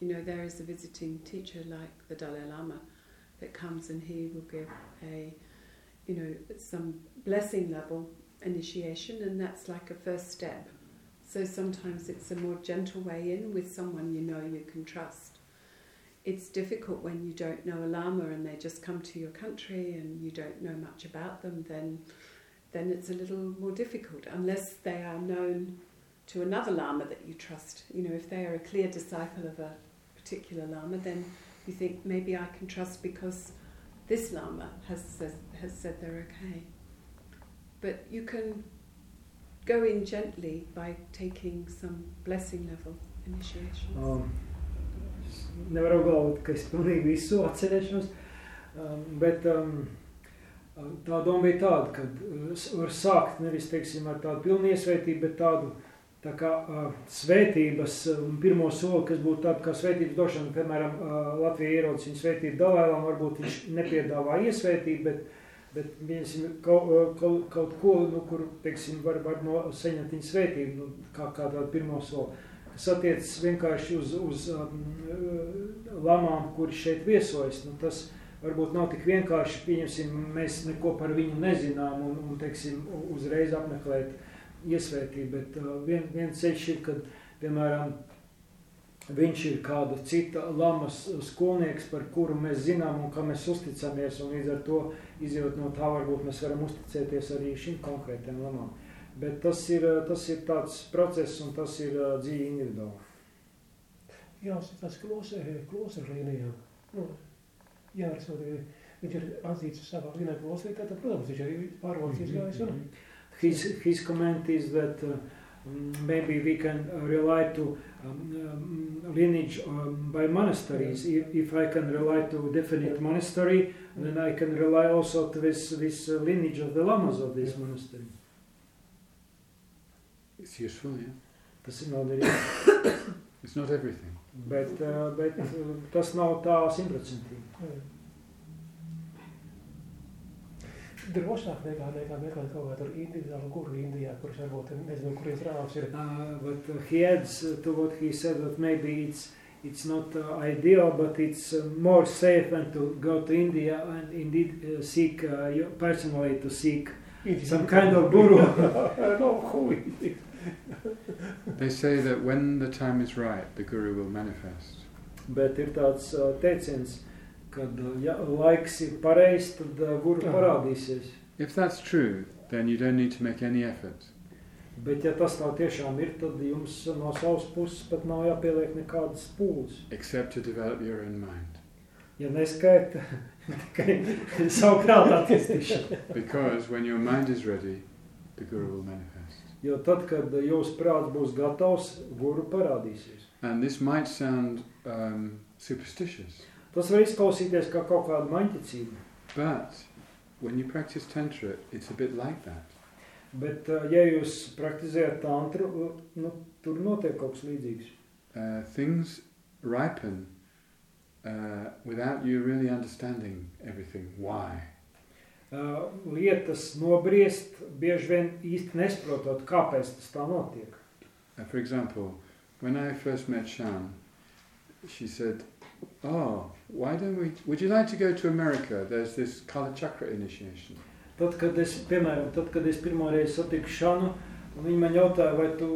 you know, there is a visiting teacher like the Dalai Lama that comes and he will give a, you know, some blessing level initiation, and that's like a first step. So sometimes it's a more gentle way in with someone you know you can trust. It's difficult when you don't know a Lama and they just come to your country and you don't know much about them, then then it's a little more difficult unless they are known to another Lama that you trust. You know, if they are a clear disciple of a particular Lama, then you think maybe I can trust because this Lama has says, has said they're okay. But you can go in gently by taking some blessing level initiations. Um, nevaru apgalvot, ka es pilnīgi visu atcerēšos, um, bet um, tā doma bija tāda, ka uh, var sākt nevis teiksim, ar tādu pilnu iesvētību, bet tādu tā kā uh, svētības um, pirmo soli, kas būtu tāda kā svētības došana, piemēram, uh, Latvija ierodas viņa svētību dalēlām, varbūt viņš nepiedāvā iesvētību, bet, bet viensim, kaut, uh, kaut, kaut ko, nu, kur, teiksim, var, var no, saņemt viņa svētību, nu, kā, kā tādu pirmo soli kas attiecas vienkārši uz, uz um, lamām, kuri šeit viesojas. Nu, tas varbūt nav tik vienkārši, pieņemsim, mēs neko par viņu nezinām un, un teiksim, uzreiz apmeklēt iesvētību, bet uh, vien, viens ceļš ir, kad, piemēram, viņš ir kāda cita lamas skolnieks, par kuru mēs zinām un kam mēs uzticamies, un līdz ar to izjūt no tā varbūt mēs varam uzticēties arī šim konkrētajam lamām. Bet tas ir, tas ir tāds process un tas ir uh, dzīvi individuāli. Jā, tas klosera līnijā. Nu, jā, viņš ir atzīts savā līnijā klosterī, tad, protams, viņš arī pārvaldes izgājis. Un... His, his comment is that uh, maybe we can rely to um, um, lineage um, by monasteries. If, if I can rely to definite monastery, then I can rely also to this, this uh, lineage of the lamas of this monastery. It's useful, yeah. Tas ir noderīgi. It's not everything. Bet, uh, bet uh, tas nav tā simtprocentīgi. Drošāk nekā, nekā meklēt kaut kādu individuālu guru Indijā, kurš varbūt nezinu, kurienes rāvs ir. Uh, but uh, he adds to what he said that maybe it's it's not uh, ideal, but it's uh, more safe than to go to India and indeed uh, seek uh, you personally to seek some kind of guru. [LAUGHS] they say that when the time is right, the guru will manifest. Bet ir tāds uh, teiciens, kad uh, ja laiks ir pareizs, tad uh, guru parādīsies. If that's true, then you don't need to make any effort. Bet ja tas tā tiešām ir, tad jums no savas puses pat nav jāpieliek nekādas pūles. Except to develop your own mind. Ja neskaita [LAUGHS] tikai [LAUGHS] savu prātu attīstīšanu. Because when your mind is ready, the guru will manifest. Jo tad, kad jūsu prāts būs gatavs, guru parādīsies. And this might sound um, superstitious. Tas var izklausīties kā kaut kāda maņķicība. But when you practice tantra, it's a bit like that. Bet, uh, ja jūs praktizējat tantru, uh, nu, tur notiek kaut kas līdzīgs. Uh, things ripen uh, without you really understanding everything. Why? Uh, lietas nobriest, bieži vien īsti nesaprotot, kāpēc tas tā notiek. Uh, for example, when I first met Shan, she said, "Oh, why don't we? Would you like to go to America? There's this Kala Chakra initiation." Tad, kad es, piemēram, tad, kad es pirmo reizi satiku Šanu, viņi man jautāja, vai tu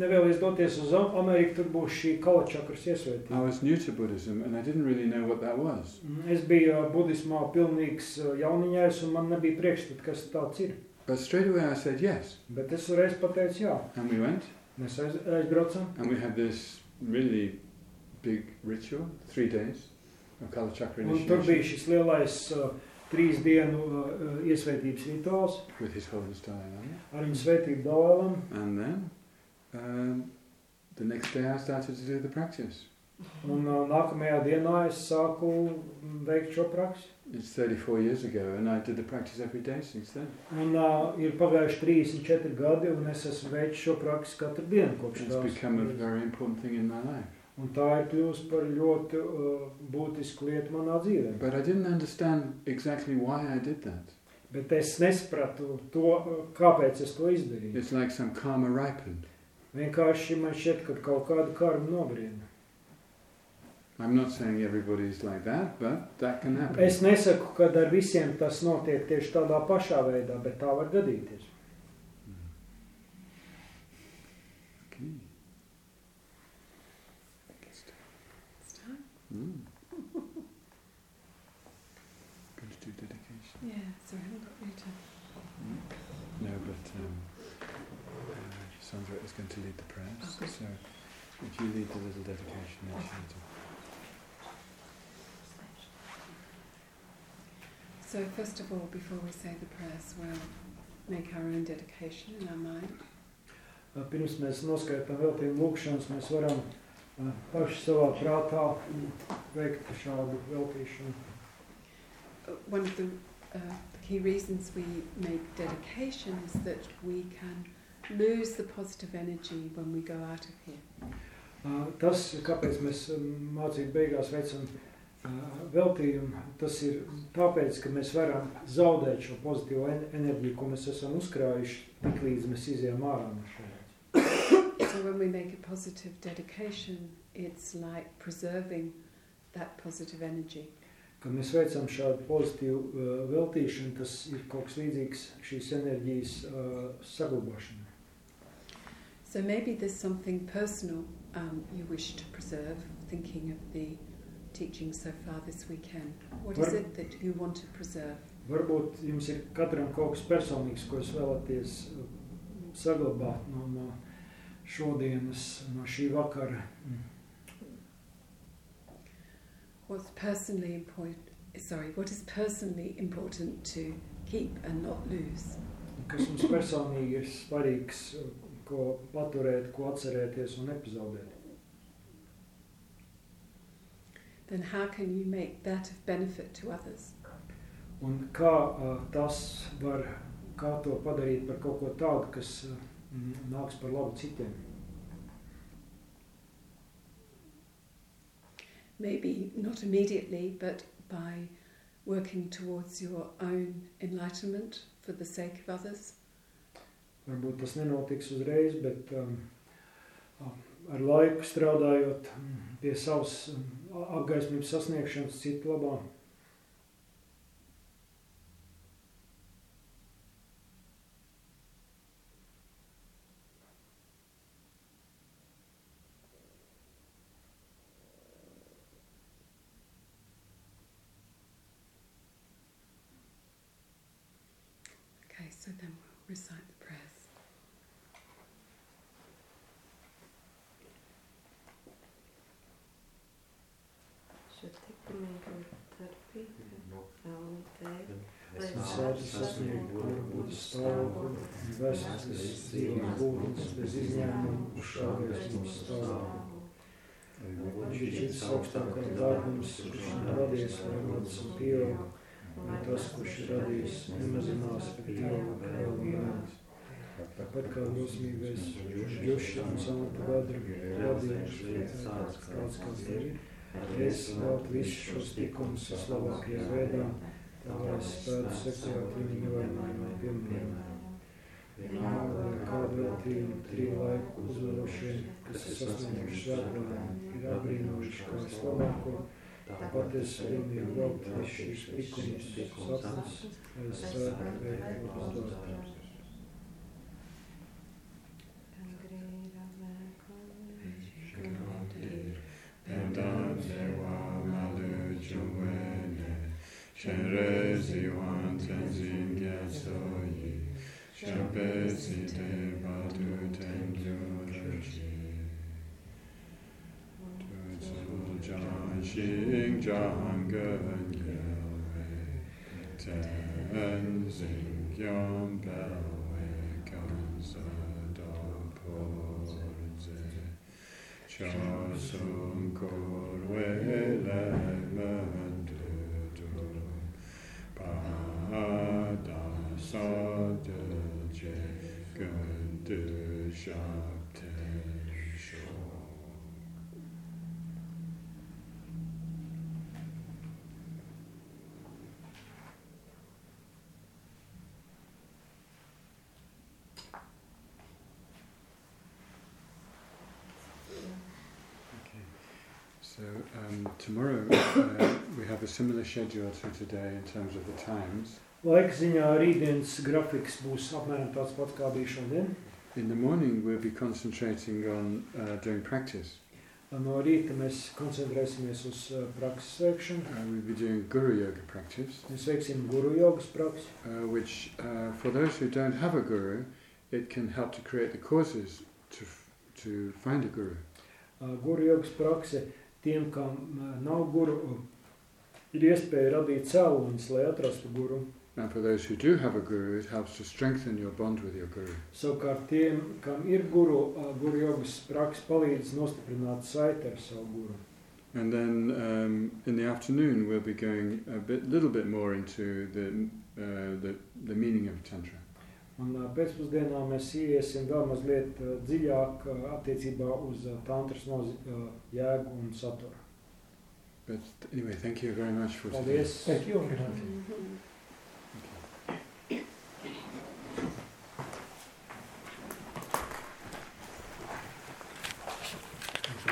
nevēlies doties uz Ameriku, tur būs šī kalačakras iesvētība. I was new to Buddhism and I didn't really know what that was. Es biju uh, budismā pilnīgs uh, jauniņais un man nebija priekšstat, kas tāds ir. But straight away I said yes. Bet es uzreiz pateicu jā. And we went. Mēs aiz, aizbraucam. And we had this really big ritual, three days of Kala Chakra Un tur bija initiation šis lielais uh, trīs dienu uh, iesvētības rituāls with His Holiness Dalai Lama. ar viņu svētību Dalēlam. And then um, the next day I started to do the practice. Un uh, nākamajā dienā es sāku veikt šo praksi. It's 34 years ago and I did the practice every day since then. Un uh, ir pagājuši 34 gadi, un es esmu veicis šo praksi katru dienu kopš It's tās. become a very important thing in my life. Un tā ir kļuvusi par ļoti uh, būtisku lietu manā dzīvē. But I didn't understand exactly why I did that. Bet es nesapratu to, uh, kāpēc es to izdarīju. It's like some karma ripened. Vienkārši man šķiet, ka kaut kāda karma nobrieda. I'm not saying everybody's like that, but that can happen. Es nesaku, ka ar visiem tas notiek tieši tādā pašā veidā, bet tā var gadīties. To do dedication? Yeah, sorry, I haven't got you to. No, but um, uh, Sandra is going to lead the prayers. Oh, good. so would you lead the little dedication then, Shanta? So, first of all, before we say the prayers, we'll make our own dedication in our mind. Pirms mēs noskaitām veltījumu lūkšanas, mēs varam uh, paši savā prātā mm, veikt šādu veltīšanu. One of the, uh, the key reasons we make dedication is that we can lose the positive energy when we go out of here. Uh, Tas, kāpēc mēs um, mācību beigās veicam uh, veltījumu, tas ir tāpēc, ka mēs varam zaudēt šo pozitīvo en- enerģiju, ko mēs esam uzkrājuši, tik līdz mēs izējām ārā no šeit. So, when we make a positive dedication, it's like preserving that positive energy. Kad mēs veicam šādu pozitīvu uh, veltīšanu, tas ir kaut kas līdzīgs šīs enerģijas uh, saglabāšanai. So maybe there's something personal um, you wish to preserve, thinking of the teaching so far this weekend. What is it that you want to preserve? Varbūt jums ir katram kaut kas personīgs, ko jūs vēlaties uh, saglabāt no, no šodienas, no šī vakara. What's personally important? Sorry, what is personally important to keep and not lose? Kas mums personīgi ir svarīgs, ko paturēt, ko atcerēties un nepazaudēt. Then how can you make that of benefit to others? Un kā uh, tas var, kā to padarīt par kaut ko tādu, kas uh, nāks par labu citiem? Maybe not immediately, but by working towards your own enlightenment for the sake of others. Varbūt tas nenotiks uzreiz, bet um, ar laiku strādājot pie savas apgaismības sasniegšanas citu labā. Sasniegt varbūt stāvokli, vesels dzīves būtnes bez izņēmuma uz šāgaismas stāvokli. Viņš ir augstākā dārgums, kurš radies varbūt un pieaug, un tas, kurš ir radījis, nemazinās, bet pieaug vēl vienāds. Tāpat kā dosmīgais Juši un Samata Vadra radījums, tāds kāds, kāds ir. Es vēl visus šos tikumus vislabākajā veidā, Ahora Spatsakya Prinivanayanapimnana. Vinamada Kadvatim Trivaj Uzvarošen Kasasasnim Šabradan i Rabrinoviš kao Slovako, Pates Rimi Vrobtaš i Spikunis Sapnas, Srakve Vrobtaš. Pendant Shenre ziwan tenzin gyaso yi, shenpe zite batu tenzu rashi. Tuzu jan shing jan gen gyalwe, tenzin gyan belwe kansa dopo ze, chasum korwe Bahada Sadece Gönderşah um, tomorrow [COUGHS] uh, we have a similar schedule to today in terms of the times. Laika ziņā rītdienas grafiks būs apmēram tāds pats kā bija šodien. In the morning we'll be concentrating on uh, doing practice. No rīta mēs koncentrēsimies uz uh, prakses veikšanu. Uh, we'll be doing Guru Yoga practice. Mēs veiksim guru jogas praksi. Uh, which, uh, for those who don't have a guru, it can help to create the causes to, to find a guru. Uh, guru jogas prakse tiem, kam nav guru, ir iespēja radīt cēloņus, lai atrastu guru. And for those who do have a guru, it helps to strengthen your bond with your guru. Savukārt tiem, kam ir guru, guru jogas palīdz nostiprināt saiti ar savu guru. And then um, in the afternoon, we'll be going a bit, little bit more into the, uh, the, the meaning of Tantra. Un pēcpusdienā mēs iesim vēl mazliet dziļāk attiecībā uz tantras jēgu un saturu. But anyway, thank you very much for Paldies. Today. Thank you. Thank you. Mm-hmm. Okay.